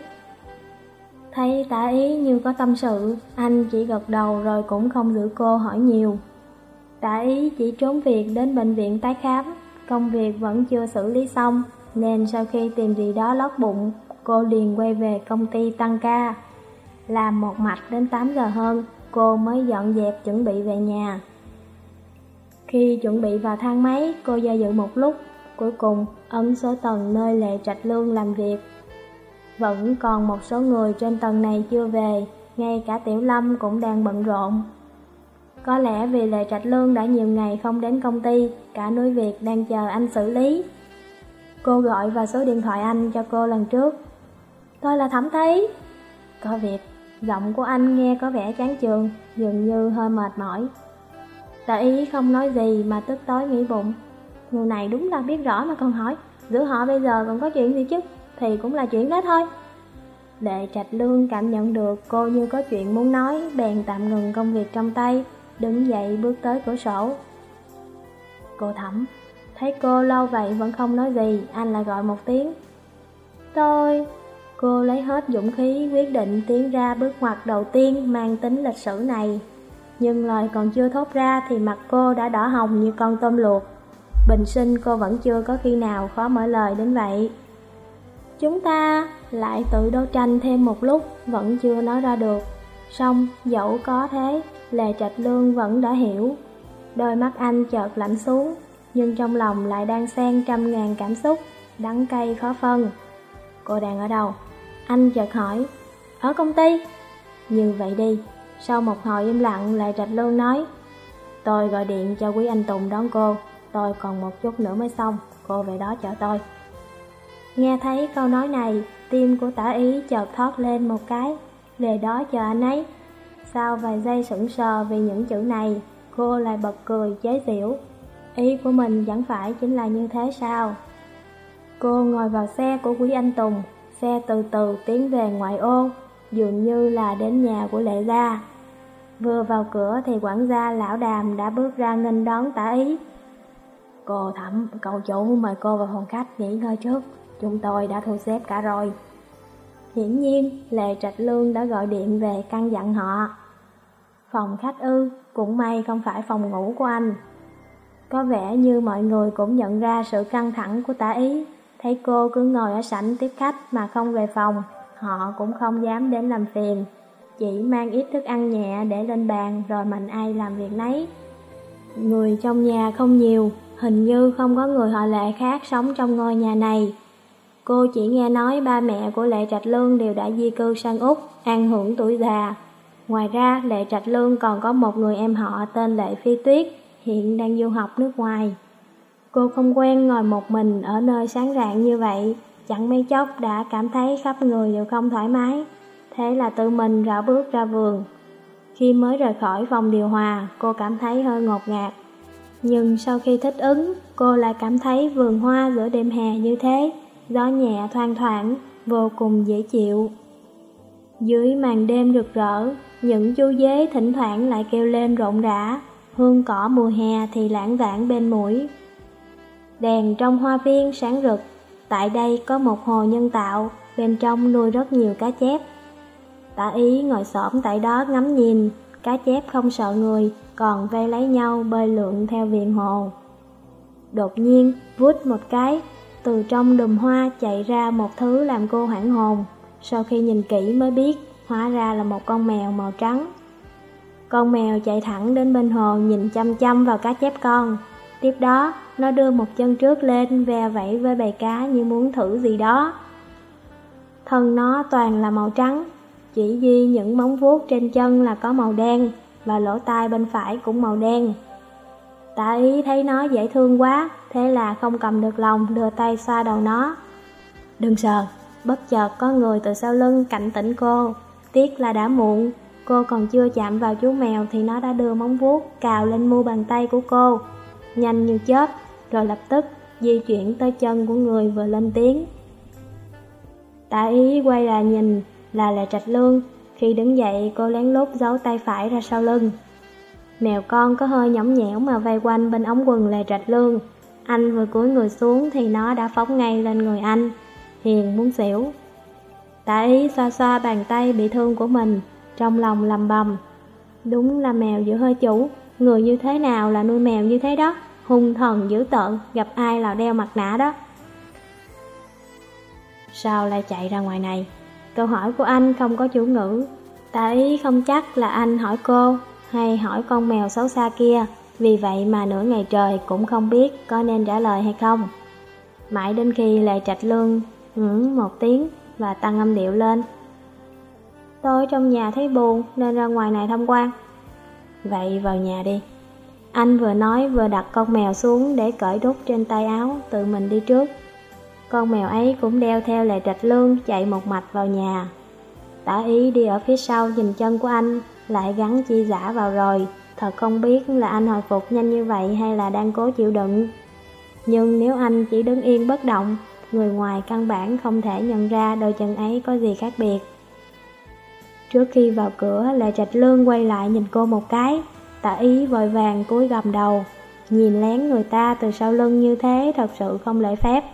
Thấy tả ý như có tâm sự, anh chỉ gật đầu rồi cũng không giữ cô hỏi nhiều. Tả ý chỉ trốn việc đến bệnh viện tái khám, công việc vẫn chưa xử lý xong, nên sau khi tìm gì đó lót bụng, cô liền quay về công ty tăng ca. Làm một mạch đến 8 giờ hơn, cô mới dọn dẹp chuẩn bị về nhà. Khi chuẩn bị vào thang máy, cô do dự một lúc, cuối cùng ấn số tầng nơi Lệ Trạch Lương làm việc. Vẫn còn một số người trên tầng này chưa về, ngay cả Tiểu Lâm cũng đang bận rộn. Có lẽ vì Lệ Trạch Lương đã nhiều ngày không đến công ty, cả núi Việt đang chờ anh xử lý. Cô gọi vào số điện thoại anh cho cô lần trước. Tôi là Thẩm Thấy. Có việc, giọng của anh nghe có vẻ chán chường, dường như hơi mệt mỏi. Tạ ý không nói gì mà tức tối nghĩ bụng. Người này đúng là biết rõ mà còn hỏi, giữa họ bây giờ còn có chuyện gì chứ, thì cũng là chuyện đó thôi. Lệ Trạch Lương cảm nhận được cô như có chuyện muốn nói, bèn tạm ngừng công việc trong tay, đứng dậy bước tới cửa sổ. Cô Thẩm, thấy cô lâu vậy vẫn không nói gì, anh lại gọi một tiếng. Tôi... Cô lấy hết dũng khí quyết định tiến ra bước ngoặt đầu tiên mang tính lịch sử này. Nhưng lời còn chưa thốt ra thì mặt cô đã đỏ hồng như con tôm luộc. Bình sinh cô vẫn chưa có khi nào khó mở lời đến vậy. Chúng ta lại tự đấu tranh thêm một lúc vẫn chưa nói ra được. Xong, dẫu có thế, Lê Trạch Lương vẫn đã hiểu. Đôi mắt anh chợt lạnh xuống, nhưng trong lòng lại đang xen trăm ngàn cảm xúc, đắng cay khó phân. Cô đang ở đâu? Anh chợt hỏi. Ở công ty. Như vậy đi. Sau một hồi im lặng, lại Trạch Lương nói. Tôi gọi điện cho quý anh Tùng đón cô. Tôi còn một chút nữa mới xong. Cô về đó chờ tôi. Nghe thấy câu nói này, tim của tả ý chợt thoát lên một cái, về đó chờ anh ấy. Sau vài giây sững sờ vì những chữ này, cô lại bật cười chế giễu. Ý của mình chẳng phải chính là như thế sao? Cô ngồi vào xe của Quý Anh Tùng, xe từ từ tiến về ngoại ô, dường như là đến nhà của Lệ Gia. Vừa vào cửa thì quản gia lão đàm đã bước ra nghênh đón tả ý. Cô thẩm, cậu chủ mời cô vào phòng khách nghỉ ngơi trước. Chúng tôi đã thu xếp cả rồi. Hiển nhiên, Lệ Trạch Lương đã gọi điện về căn dặn họ. Phòng khách ư, cũng may không phải phòng ngủ của anh. Có vẻ như mọi người cũng nhận ra sự căng thẳng của tả ý. Thấy cô cứ ngồi ở sảnh tiếp khách mà không về phòng, họ cũng không dám đến làm phiền. Chỉ mang ít thức ăn nhẹ để lên bàn rồi mạnh ai làm việc nấy. Người trong nhà không nhiều, hình như không có người họ lệ khác sống trong ngôi nhà này. Cô chỉ nghe nói ba mẹ của Lệ Trạch Lương đều đã di cư sang Úc, an hưởng tuổi già. Ngoài ra, Lệ Trạch Lương còn có một người em họ tên Lệ Phi Tuyết, hiện đang du học nước ngoài. Cô không quen ngồi một mình ở nơi sáng rạng như vậy, chẳng mấy chốc đã cảm thấy khắp người đều không thoải mái. Thế là tự mình rảo bước ra vườn. Khi mới rời khỏi phòng điều hòa, cô cảm thấy hơi ngột ngạt. Nhưng sau khi thích ứng, cô lại cảm thấy vườn hoa giữa đêm hè như thế gió nhẹ thoang thoảng, vô cùng dễ chịu. Dưới màn đêm rực rỡ, những chú dế thỉnh thoảng lại kêu lên rộn rã, hương cỏ mùa hè thì lãng vãng bên mũi. Đèn trong hoa viên sáng rực, tại đây có một hồ nhân tạo, bên trong nuôi rất nhiều cá chép. Tạ ý ngồi xổm tại đó ngắm nhìn, cá chép không sợ người, còn vây lấy nhau bơi lượn theo viền hồ. Đột nhiên, vút một cái, từ trong đùm hoa chạy ra một thứ làm cô hoảng hồn. Sau khi nhìn kỹ mới biết, hóa ra là một con mèo màu trắng. Con mèo chạy thẳng đến bên hồ nhìn chăm chăm vào cá chép con. Tiếp đó, nó đưa một chân trước lên ve vẫy với bầy cá như muốn thử gì đó. Thân nó toàn là màu trắng, chỉ duy những móng vuốt trên chân là có màu đen và lỗ tai bên phải cũng màu đen. Tạ ý thấy nó dễ thương quá, thế là không cầm được lòng đưa tay xoa đầu nó. Đừng sợ, bất chợt có người từ sau lưng cạnh tỉnh cô. Tiếc là đã muộn, cô còn chưa chạm vào chú mèo thì nó đã đưa móng vuốt cào lên mu bàn tay của cô. Nhanh như chớp, rồi lập tức di chuyển tới chân của người vừa lên tiếng. Tạ ý quay lại nhìn là Lệ Trạch Lương, khi đứng dậy cô lén lút giấu tay phải ra sau lưng. Mèo con có hơi nhõng nhẽo mà vây quanh bên ống quần Lệ Trạch Lương. Anh vừa cúi người xuống thì nó đã phóng ngay lên người anh. Hiền muốn xỉu. Tạ ý xoa xoa bàn tay bị thương của mình, trong lòng lầm bầm. Đúng là mèo giữa hơi chủ, người như thế nào là nuôi mèo như thế đó, hung thần dữ tợn, gặp ai là đeo mặt nạ đó. Sao lại chạy ra ngoài này? Câu hỏi của anh không có chủ ngữ. ta ý không chắc là anh hỏi cô, hay hỏi con mèo xấu xa kia, vì vậy mà nửa ngày trời cũng không biết có nên trả lời hay không. Mãi đến khi Lệ Trạch Lương ngưỡng một tiếng và tăng âm điệu lên. Tôi trong nhà thấy buồn nên ra ngoài này tham quan. Vậy vào nhà đi. Anh vừa nói vừa đặt con mèo xuống để cởi đút trên tay áo, tự mình đi trước. Con mèo ấy cũng đeo theo lệ trạch lương chạy một mạch vào nhà. Tả ý đi ở phía sau nhìn chân của anh, lại gắn chi giả vào rồi. Thật không biết là anh hồi phục nhanh như vậy hay là đang cố chịu đựng. Nhưng nếu anh chỉ đứng yên bất động, người ngoài căn bản không thể nhận ra đôi chân ấy có gì khác biệt. Trước khi vào cửa, Lệ Trạch Lương quay lại nhìn cô một cái, tả ý vội vàng cúi gầm đầu, nhìn lén người ta từ sau lưng như thế thật sự không lễ phép.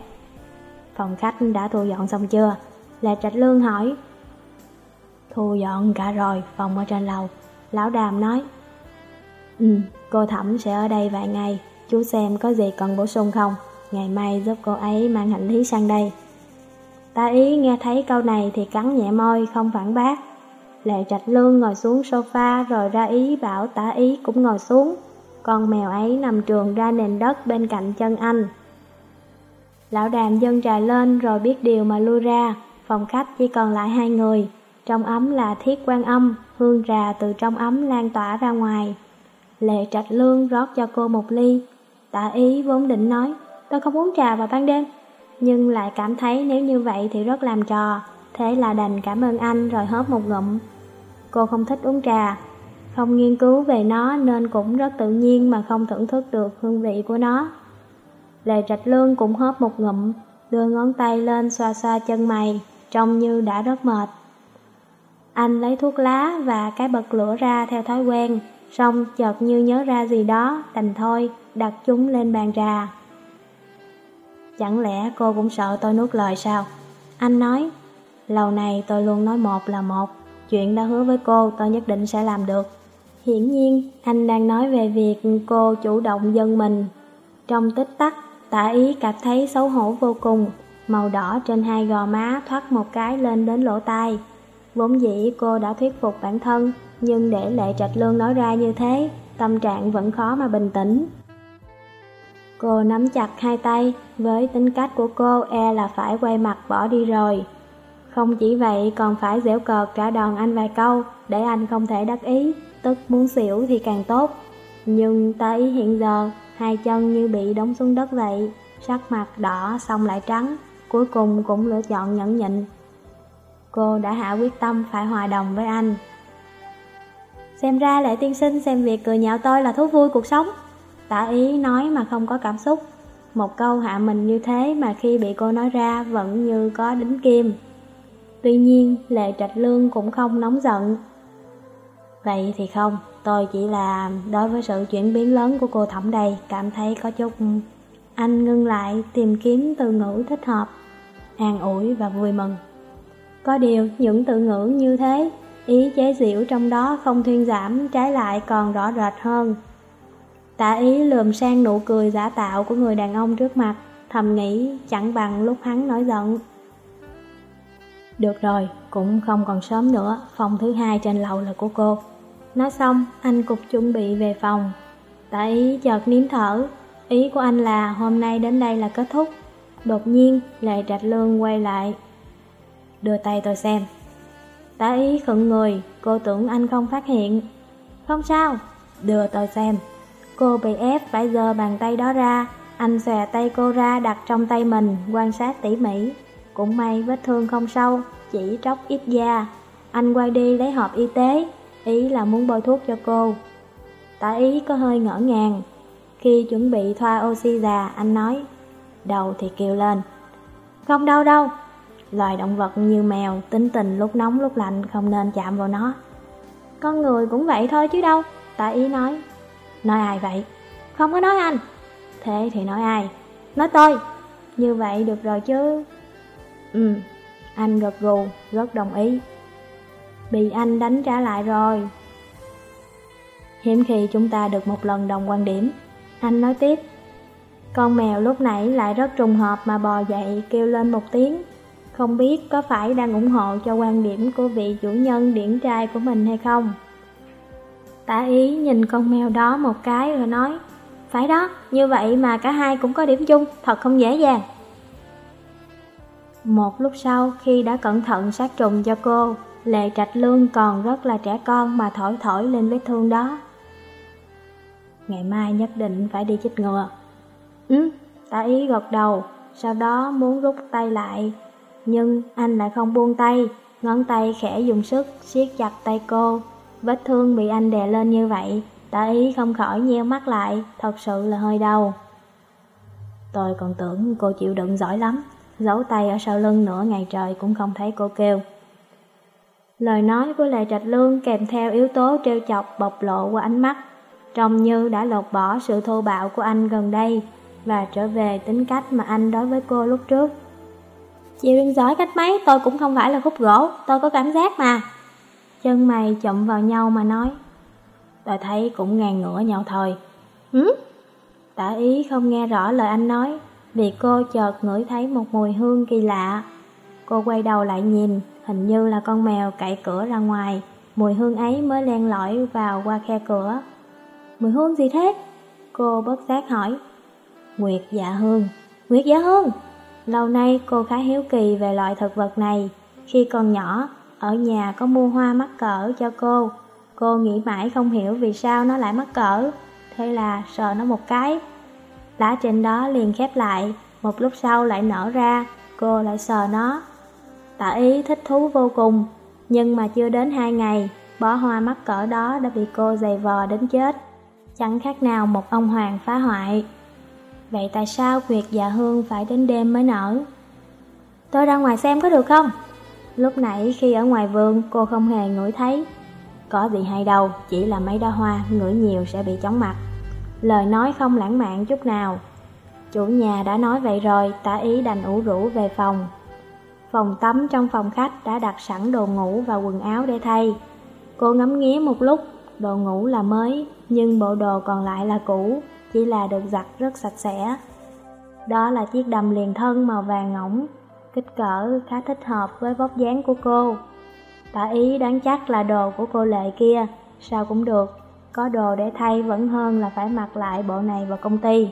Phòng khách đã thu dọn xong chưa? Lệ Trạch Lương hỏi. Thu dọn cả rồi, phòng ở trên lầu. Lão Đàm nói. Ừ, cô Thẩm sẽ ở đây vài ngày, chú xem có gì cần bổ sung không, ngày mai giúp cô ấy mang hành lý sang đây. Ta ý nghe thấy câu này thì cắn nhẹ môi, không phản bác. Lệ Trạch Lương ngồi xuống sofa rồi ra ý bảo tả ý cũng ngồi xuống. Con mèo ấy nằm trường ra nền đất bên cạnh chân anh. Lão đàm dâng trà lên rồi biết điều mà lui ra, phòng khách chỉ còn lại hai người. Trong ấm là thiết quan âm, hương trà từ trong ấm lan tỏa ra ngoài. Lệ Trạch Lương rót cho cô một ly. Tạ ý vốn định nói, tôi không uống trà vào ban đêm. Nhưng lại cảm thấy nếu như vậy thì rất làm trò, thế là đành cảm ơn anh rồi hớp một ngụm. Cô không thích uống trà, không nghiên cứu về nó nên cũng rất tự nhiên mà không thưởng thức được hương vị của nó. Lệ Trạch Lương cũng hớp một ngụm, đưa ngón tay lên xoa xoa chân mày, trông như đã rất mệt. Anh lấy thuốc lá và cái bật lửa ra theo thói quen, xong chợt như nhớ ra gì đó, đành thôi, đặt chúng lên bàn trà. Chẳng lẽ cô cũng sợ tôi nuốt lời sao? Anh nói, lâu này tôi luôn nói một là một, chuyện đã hứa với cô tôi nhất định sẽ làm được. Hiển nhiên, anh đang nói về việc cô chủ động dân mình. Trong tích tắc, tả ý cảm thấy xấu hổ vô cùng, màu đỏ trên hai gò má thoát một cái lên đến lỗ tai. Vốn dĩ cô đã thuyết phục bản thân, nhưng để Lệ Trạch Lương nói ra như thế, tâm trạng vẫn khó mà bình tĩnh. Cô nắm chặt hai tay, với tính cách của cô e là phải quay mặt bỏ đi rồi. Không chỉ vậy còn phải dẻo cợt trả đòn anh vài câu, để anh không thể đắc ý, tức muốn xỉu thì càng tốt. Nhưng ta ý hiện giờ, hai chân như bị đóng xuống đất vậy, sắc mặt đỏ xong lại trắng, cuối cùng cũng lựa chọn nhẫn nhịn. Cô đã hạ quyết tâm phải hòa đồng với anh. Xem ra lệ tiên sinh xem việc cười nhạo tôi là thú vui cuộc sống. Tả ý nói mà không có cảm xúc. Một câu hạ mình như thế mà khi bị cô nói ra vẫn như có đính kim. Tuy nhiên, Lệ Trạch Lương cũng không nóng giận. Vậy thì không, tôi chỉ là đối với sự chuyển biến lớn của cô Thẩm đây cảm thấy có chút... Anh ngưng lại tìm kiếm từ ngữ thích hợp, an ủi và vui mừng. Có điều, những từ ngữ như thế, ý chế giễu trong đó không thuyên giảm, trái lại còn rõ rệt hơn. Tả ý lườm sang nụ cười giả tạo của người đàn ông trước mặt, thầm nghĩ chẳng bằng lúc hắn nói giận. Được rồi, cũng không còn sớm nữa, phòng thứ hai trên lầu là của cô. Nói xong, anh cục chuẩn bị về phòng. Tạ ý chợt nín thở, ý của anh là hôm nay đến đây là kết thúc. Đột nhiên, Lệ Trạch Lương quay lại. Đưa tay tôi xem. Tạ ý khựng người, cô tưởng anh không phát hiện. Không sao, đưa tôi xem. Cô bị ép phải giơ bàn tay đó ra, anh xòe tay cô ra đặt trong tay mình, quan sát tỉ mỉ. Cũng may vết thương không sâu, chỉ tróc ít da. Anh quay đi lấy hộp y tế, ý là muốn bôi thuốc cho cô. Tả ý có hơi ngỡ ngàng. Khi chuẩn bị thoa oxy già, anh nói, đầu thì kêu lên. Không đau đâu, loài động vật như mèo, tính tình lúc nóng lúc lạnh không nên chạm vào nó. Con người cũng vậy thôi chứ đâu, tả ý nói. Nói ai vậy? Không có nói anh. Thế thì nói ai? Nói tôi. Như vậy được rồi chứ. Ừ, anh gật gù, rất đồng ý. Bị anh đánh trả lại rồi. Hiếm khi chúng ta được một lần đồng quan điểm. Anh nói tiếp. Con mèo lúc nãy lại rất trùng hợp mà bò dậy kêu lên một tiếng. Không biết có phải đang ủng hộ cho quan điểm của vị chủ nhân điển trai của mình hay không? Tả ý nhìn con mèo đó một cái rồi nói Phải đó, như vậy mà cả hai cũng có điểm chung, thật không dễ dàng một lúc sau khi đã cẩn thận sát trùng cho cô Lệ Trạch Lương còn rất là trẻ con mà thổi thổi lên vết thương đó Ngày mai nhất định phải đi chích ngừa Ừ, tả ý gật đầu sau đó muốn rút tay lại. Nhưng anh lại không buông tay, ngón tay khẽ dùng sức siết chặt tay cô. Vết thương bị anh đè lên như vậy, tả ý không khỏi nheo mắt lại, thật sự là hơi đau. Tôi còn tưởng cô chịu đựng giỏi lắm, giấu tay ở sau lưng nửa ngày trời cũng không thấy cô kêu. Lời nói của Lệ Trạch Lương kèm theo yếu tố trêu chọc bộc lộ qua ánh mắt, trông như đã lột bỏ sự thô bạo của anh gần đây và trở về tính cách mà anh đối với cô lúc trước. Chịu đựng giỏi cách mấy tôi cũng không phải là khúc gỗ, tôi có cảm giác mà. Chân mày chậm vào nhau mà nói. Tôi thấy cũng ngang ngửa nhau thôi. Hứ? Tả ý không nghe rõ lời anh nói, vì cô chợt ngửi thấy một mùi hương kỳ lạ. Cô quay đầu lại nhìn, hình như là con mèo cậy cửa ra ngoài, mùi hương ấy mới len lỏi vào qua khe cửa. Mùi hương gì thế? Cô bất giác hỏi. Nguyệt dạ hương. Nguyệt dạ hương? Lâu nay cô khá hiếu kỳ về loại thực vật này. Khi còn nhỏ, ở nhà có mua hoa mắc cỡ cho cô. Cô nghĩ mãi không hiểu vì sao nó lại mắc cỡ. Thế là sờ nó một cái. Lá trên đó liền khép lại, một lúc sau lại nở ra, cô lại sờ nó. Tả ý thích thú vô cùng, nhưng mà chưa đến hai ngày, bó hoa mắc cỡ đó đã bị cô giày vò đến chết. Chẳng khác nào một ông hoàng phá hoại. Vậy tại sao Nguyệt dạ hương phải đến đêm mới nở? Tôi ra ngoài xem có được không? Lúc nãy khi ở ngoài vườn cô không hề ngửi thấy. Có gì hay đâu, chỉ là mấy đóa hoa ngửi nhiều sẽ bị chóng mặt. Lời nói không lãng mạn chút nào. Chủ nhà đã nói vậy rồi, tả ý đành ủ rũ về phòng. Phòng tắm trong phòng khách đã đặt sẵn đồ ngủ và quần áo để thay. Cô ngắm nghía một lúc, đồ ngủ là mới, nhưng bộ đồ còn lại là cũ, chỉ là được giặt rất sạch sẽ. Đó là chiếc đầm liền thân màu vàng ngỗng, kích cỡ khá thích hợp với vóc dáng của cô. Tả ý đáng chắc là đồ của cô lệ kia, sao cũng được, có đồ để thay vẫn hơn là phải mặc lại bộ này vào công ty.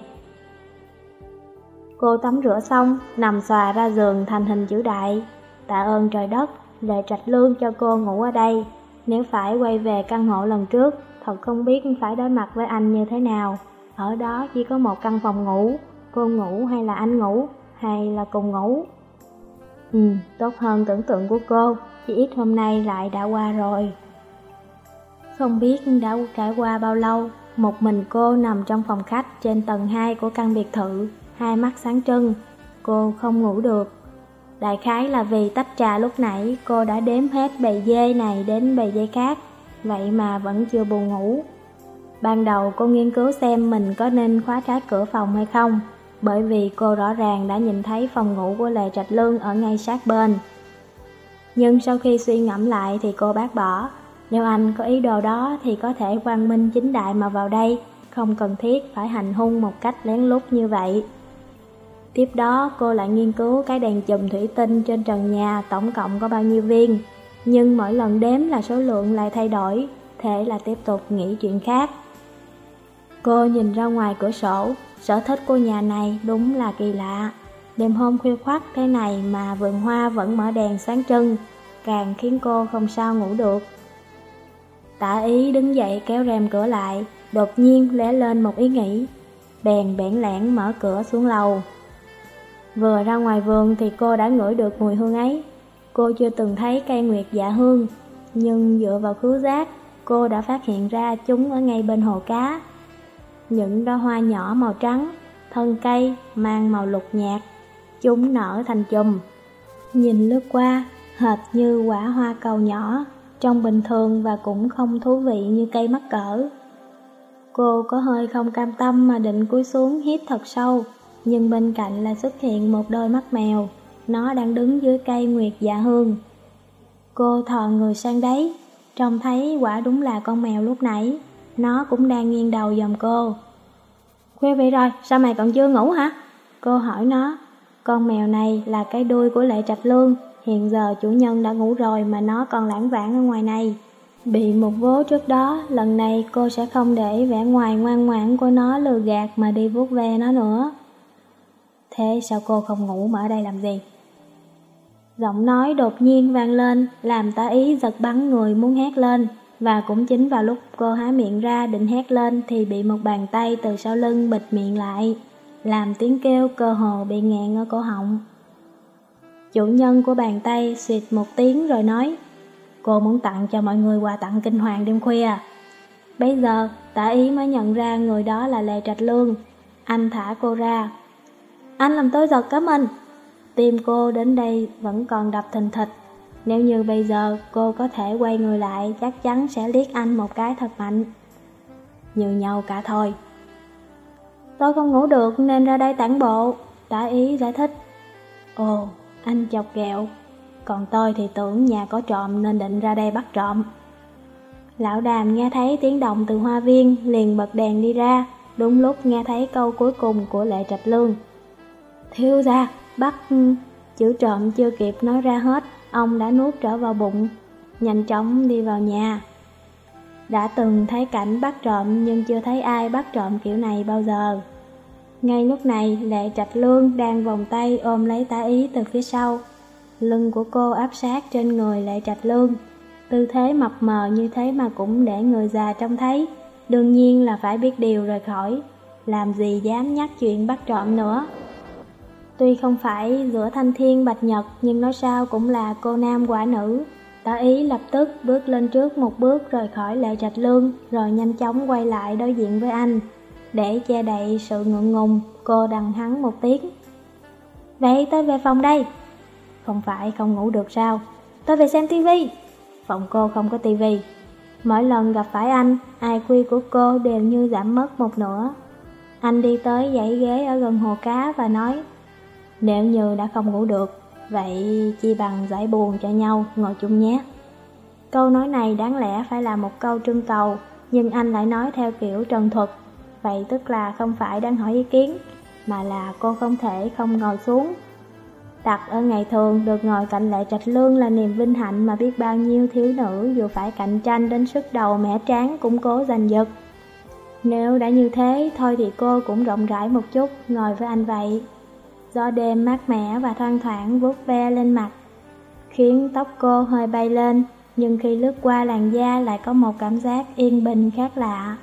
Cô tắm rửa xong, nằm xòa ra giường thành hình chữ đại. Tạ ơn trời đất, lệ trạch lương cho cô ngủ ở đây. Nếu phải quay về căn hộ lần trước, thật không biết phải đối mặt với anh như thế nào. Ở đó chỉ có một căn phòng ngủ, cô ngủ hay là anh ngủ, hay là cùng ngủ. Ừ, tốt hơn tưởng tượng của cô, chỉ ít hôm nay lại đã qua rồi. Không biết đã trải qua bao lâu, một mình cô nằm trong phòng khách trên tầng 2 của căn biệt thự, hai mắt sáng trưng, cô không ngủ được. Đại khái là vì tách trà lúc nãy cô đã đếm hết bầy dê này đến bầy dê khác, vậy mà vẫn chưa buồn ngủ. Ban đầu cô nghiên cứu xem mình có nên khóa trái cửa phòng hay không, bởi vì cô rõ ràng đã nhìn thấy phòng ngủ của Lệ Trạch Lương ở ngay sát bên. Nhưng sau khi suy ngẫm lại thì cô bác bỏ, nếu anh có ý đồ đó thì có thể quang minh chính đại mà vào đây, không cần thiết phải hành hung một cách lén lút như vậy. Tiếp đó cô lại nghiên cứu cái đèn chùm thủy tinh trên trần nhà tổng cộng có bao nhiêu viên, nhưng mỗi lần đếm là số lượng lại thay đổi, thế là tiếp tục nghĩ chuyện khác. Cô nhìn ra ngoài cửa sổ, sở thích của nhà này đúng là kỳ lạ. Đêm hôm khuya khoắt thế này mà vườn hoa vẫn mở đèn sáng trưng, càng khiến cô không sao ngủ được. Tạ ý đứng dậy kéo rèm cửa lại, đột nhiên lóe lên một ý nghĩ. Bèn bẽn lẽn mở cửa xuống lầu. Vừa ra ngoài vườn thì cô đã ngửi được mùi hương ấy. Cô chưa từng thấy cây nguyệt dạ hương, nhưng dựa vào khứu giác, cô đã phát hiện ra chúng ở ngay bên hồ cá. Những đóa hoa nhỏ màu trắng, thân cây mang màu lục nhạt, chúng nở thành chùm. Nhìn lướt qua, hệt như quả hoa cầu nhỏ, trông bình thường và cũng không thú vị như cây mắc cỡ. Cô có hơi không cam tâm mà định cúi xuống hít thật sâu, nhưng bên cạnh lại xuất hiện một đôi mắt mèo, nó đang đứng dưới cây nguyệt dạ hương. Cô thò người sang đấy, trông thấy quả đúng là con mèo lúc nãy, nó cũng đang nghiêng đầu dòm cô. Khuya vậy rồi, sao mày còn chưa ngủ hả? Cô hỏi nó, con mèo này là cái đuôi của Lệ Trạch Lương, hiện giờ chủ nhân đã ngủ rồi mà nó còn lãng vãng ở ngoài này. Bị một vố trước đó, lần này cô sẽ không để vẻ ngoài ngoan ngoãn của nó lừa gạt mà đi vuốt ve nó nữa. Thế sao cô không ngủ mà ở đây làm gì? Giọng nói đột nhiên vang lên, làm tá ý giật bắn người muốn hét lên. Và cũng chính vào lúc cô há miệng ra định hét lên thì bị một bàn tay từ sau lưng bịt miệng lại. làm tiếng kêu cơ hồ bị nghẹn ở cổ họng. Chủ nhân của bàn tay xịt một tiếng rồi nói, cô muốn tặng cho mọi người quà tặng kinh hoàng đêm khuya. Bây giờ, tả ý mới nhận ra người đó là Lê Trạch Lương. Anh thả cô ra. Anh làm tôi giật cả mình Tim cô đến đây vẫn còn đập thình thịch. Nếu như bây giờ cô có thể quay người lại, chắc chắn sẽ liếc anh một cái thật mạnh. Như nhau cả thôi. Tôi không ngủ được nên ra đây tản bộ, tả ý giải thích. Ồ, anh chọc ghẹo. Còn tôi thì tưởng nhà có trộm nên định ra đây bắt trộm. Lão đàm nghe thấy tiếng động từ hoa viên, liền bật đèn đi ra, đúng lúc nghe thấy câu cuối cùng của Lệ Trạch Lương. Thiếu ra, bắt... Ừ, chữ trộm chưa kịp nói ra hết, ông đã nuốt trở vào bụng, nhanh chóng đi vào nhà. Đã từng thấy cảnh bắt trộm nhưng chưa thấy ai bắt trộm kiểu này bao giờ. Ngay lúc này, Lệ Trạch Lương đang vòng tay ôm lấy tá ý từ phía sau. Lưng của cô áp sát trên người Lệ Trạch Lương. Tư thế mập mờ như thế mà cũng để người già trông thấy. Đương nhiên là phải biết điều rời khỏi. Làm gì dám nhắc chuyện bắt trộm nữa. Tuy không phải giữa thanh thiên bạch nhật nhưng nói sao cũng là cô nam quả nữ. Tả ý lập tức bước lên trước một bước rời khỏi lệ trạch lương rồi nhanh chóng quay lại đối diện với anh. Để che đậy sự ngượng ngùng, cô đằng hắn một tiếng. Vậy tôi về phòng đây. Không phải không ngủ được sao? Tôi về xem tivi. Phòng cô không có tivi. Mỗi lần gặp phải anh, ai quy của cô đều như giảm mất một nửa. Anh đi tới dãy ghế ở gần hồ cá và nói Nếu như đã không ngủ được, vậy chi bằng giải buồn cho nhau, ngồi chung nhé. Câu nói này đáng lẽ phải là một câu trưng cầu, nhưng anh lại nói theo kiểu trần thuật. Vậy tức là không phải đang hỏi ý kiến, mà là cô không thể không ngồi xuống. Đặt ở ngày thường được ngồi cạnh lệ trạch lương là niềm vinh hạnh mà biết bao nhiêu thiếu nữ dù phải cạnh tranh đến sức đầu mẻ tráng cũng cố giành giật. Nếu đã như thế, thôi thì cô cũng rộng rãi một chút, ngồi với anh vậy. Gió đêm mát mẻ và thoang thoảng vuốt ve lên mặt, khiến tóc cô hơi bay lên, nhưng khi lướt qua làn da lại có một cảm giác yên bình khác lạ.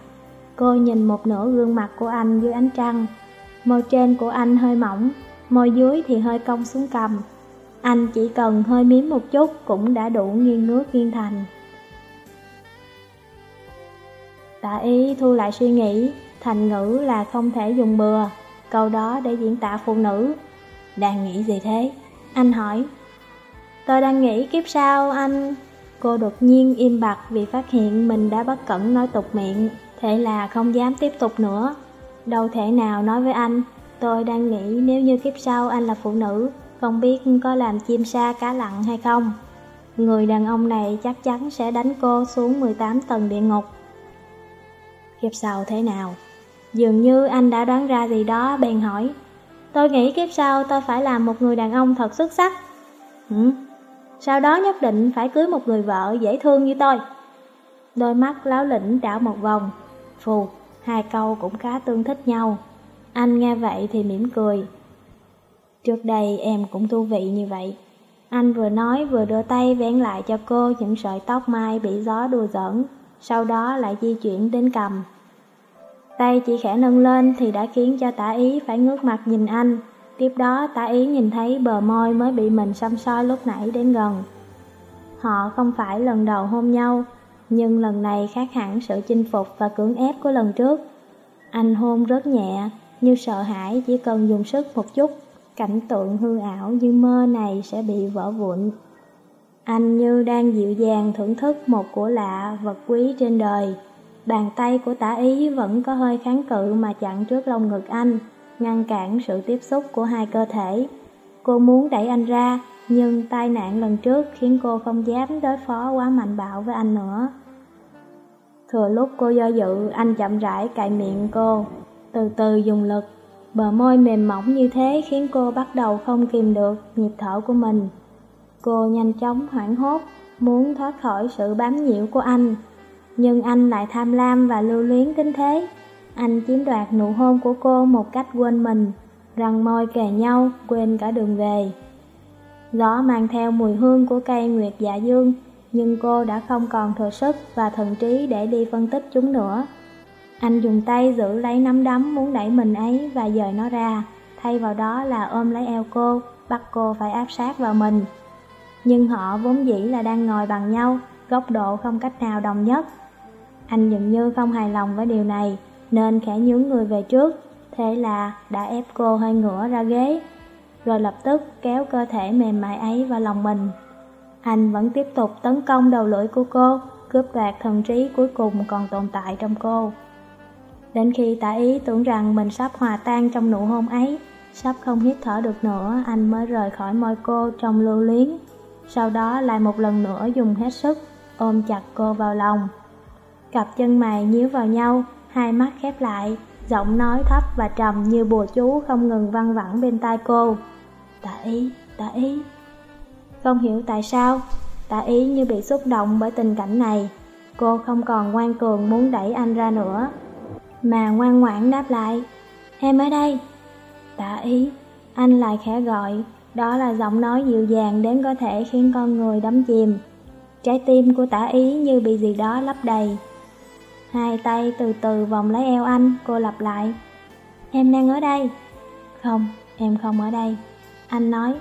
Cô nhìn một nửa gương mặt của anh dưới ánh trăng, môi trên của anh hơi mỏng, môi dưới thì hơi cong xuống cầm. Anh chỉ cần hơi miếm một chút cũng đã đủ nghiêng nước nghiêng thành. Tạ ý thu lại suy nghĩ, thành ngữ là không thể dùng bừa, câu đó để diễn tả phụ nữ. Đang nghĩ gì thế? Anh hỏi. Tôi đang nghĩ kiếp sau anh... Cô đột nhiên im bặt vì phát hiện mình đã bất cẩn nói tục miệng, thế là không dám tiếp tục nữa. Đâu thể nào nói với anh, tôi đang nghĩ nếu như kiếp sau anh là phụ nữ, không biết có làm chim sa cá lặn hay không. Người đàn ông này chắc chắn sẽ đánh cô xuống 18 tầng địa ngục. Kiếp sau thế nào? Dường như anh đã đoán ra gì đó bèn hỏi Tôi nghĩ kiếp sau tôi phải làm một người đàn ông thật xuất sắc ừ? Sau đó nhất định phải cưới một người vợ dễ thương như tôi Đôi mắt láo lĩnh đảo một vòng Phù, hai câu cũng khá tương thích nhau Anh nghe vậy thì mỉm cười Trước đây em cũng thú vị như vậy Anh vừa nói vừa đưa tay vén lại cho cô những sợi tóc mai bị gió đùa giỡn sau đó lại di chuyển đến cầm. Tay chỉ khẽ nâng lên thì đã khiến cho tả ý phải ngước mặt nhìn anh. Tiếp đó tả ý nhìn thấy bờ môi mới bị mình xăm soi lúc nãy đến gần. Họ không phải lần đầu hôn nhau, nhưng lần này khác hẳn sự chinh phục và cưỡng ép của lần trước. Anh hôn rất nhẹ, như sợ hãi chỉ cần dùng sức một chút, cảnh tượng hư ảo như mơ này sẽ bị vỡ vụn. Anh như đang dịu dàng thưởng thức một của lạ vật quý trên đời. Bàn tay của tả ý vẫn có hơi kháng cự mà chặn trước lông ngực anh, ngăn cản sự tiếp xúc của hai cơ thể. Cô muốn đẩy anh ra, nhưng tai nạn lần trước khiến cô không dám đối phó quá mạnh bạo với anh nữa. Thừa lúc cô do dự, anh chậm rãi cạy miệng cô, từ từ dùng lực. Bờ môi mềm mỏng như thế khiến cô bắt đầu không kìm được nhịp thở của mình. Cô nhanh chóng hoảng hốt, muốn thoát khỏi sự bám nhiễu của anh. Nhưng anh lại tham lam và lưu luyến tính thế. Anh chiếm đoạt nụ hôn của cô một cách quên mình, răng môi kề nhau, quên cả đường về. Gió mang theo mùi hương của cây nguyệt dạ dương, nhưng cô đã không còn thừa sức và thần trí để đi phân tích chúng nữa. Anh dùng tay giữ lấy nắm đấm muốn đẩy mình ấy và dời nó ra, thay vào đó là ôm lấy eo cô, bắt cô phải áp sát vào mình. Nhưng họ vốn dĩ là đang ngồi bằng nhau, góc độ không cách nào đồng nhất. Anh dường như không hài lòng với điều này, nên khẽ nhướng người về trước, thế là đã ép cô hơi ngửa ra ghế, rồi lập tức kéo cơ thể mềm mại ấy vào lòng mình. Anh vẫn tiếp tục tấn công đầu lưỡi của cô, cướp đoạt thần trí cuối cùng còn tồn tại trong cô. Đến khi tả ý tưởng rằng mình sắp hòa tan trong nụ hôn ấy, sắp không hít thở được nữa, anh mới rời khỏi môi cô trong lưu luyến. Sau đó lại một lần nữa dùng hết sức, ôm chặt cô vào lòng. Cặp chân mày nhíu vào nhau, hai mắt khép lại, giọng nói thấp và trầm như bùa chú không ngừng văng vẳng bên tai cô. tả ý, tả ý. Không hiểu tại sao, tạ ý như bị xúc động bởi tình cảnh này. Cô không còn ngoan cường muốn đẩy anh ra nữa, mà ngoan ngoãn đáp lại. Em ở đây. Tạ ý, anh lại khẽ gọi, đó là giọng nói dịu dàng đến có thể khiến con người đắm chìm. Trái tim của tả ý như bị gì đó lấp đầy. Hai tay từ từ vòng lấy eo anh, cô lặp lại. Em đang ở đây. Không, em không ở đây. Anh nói.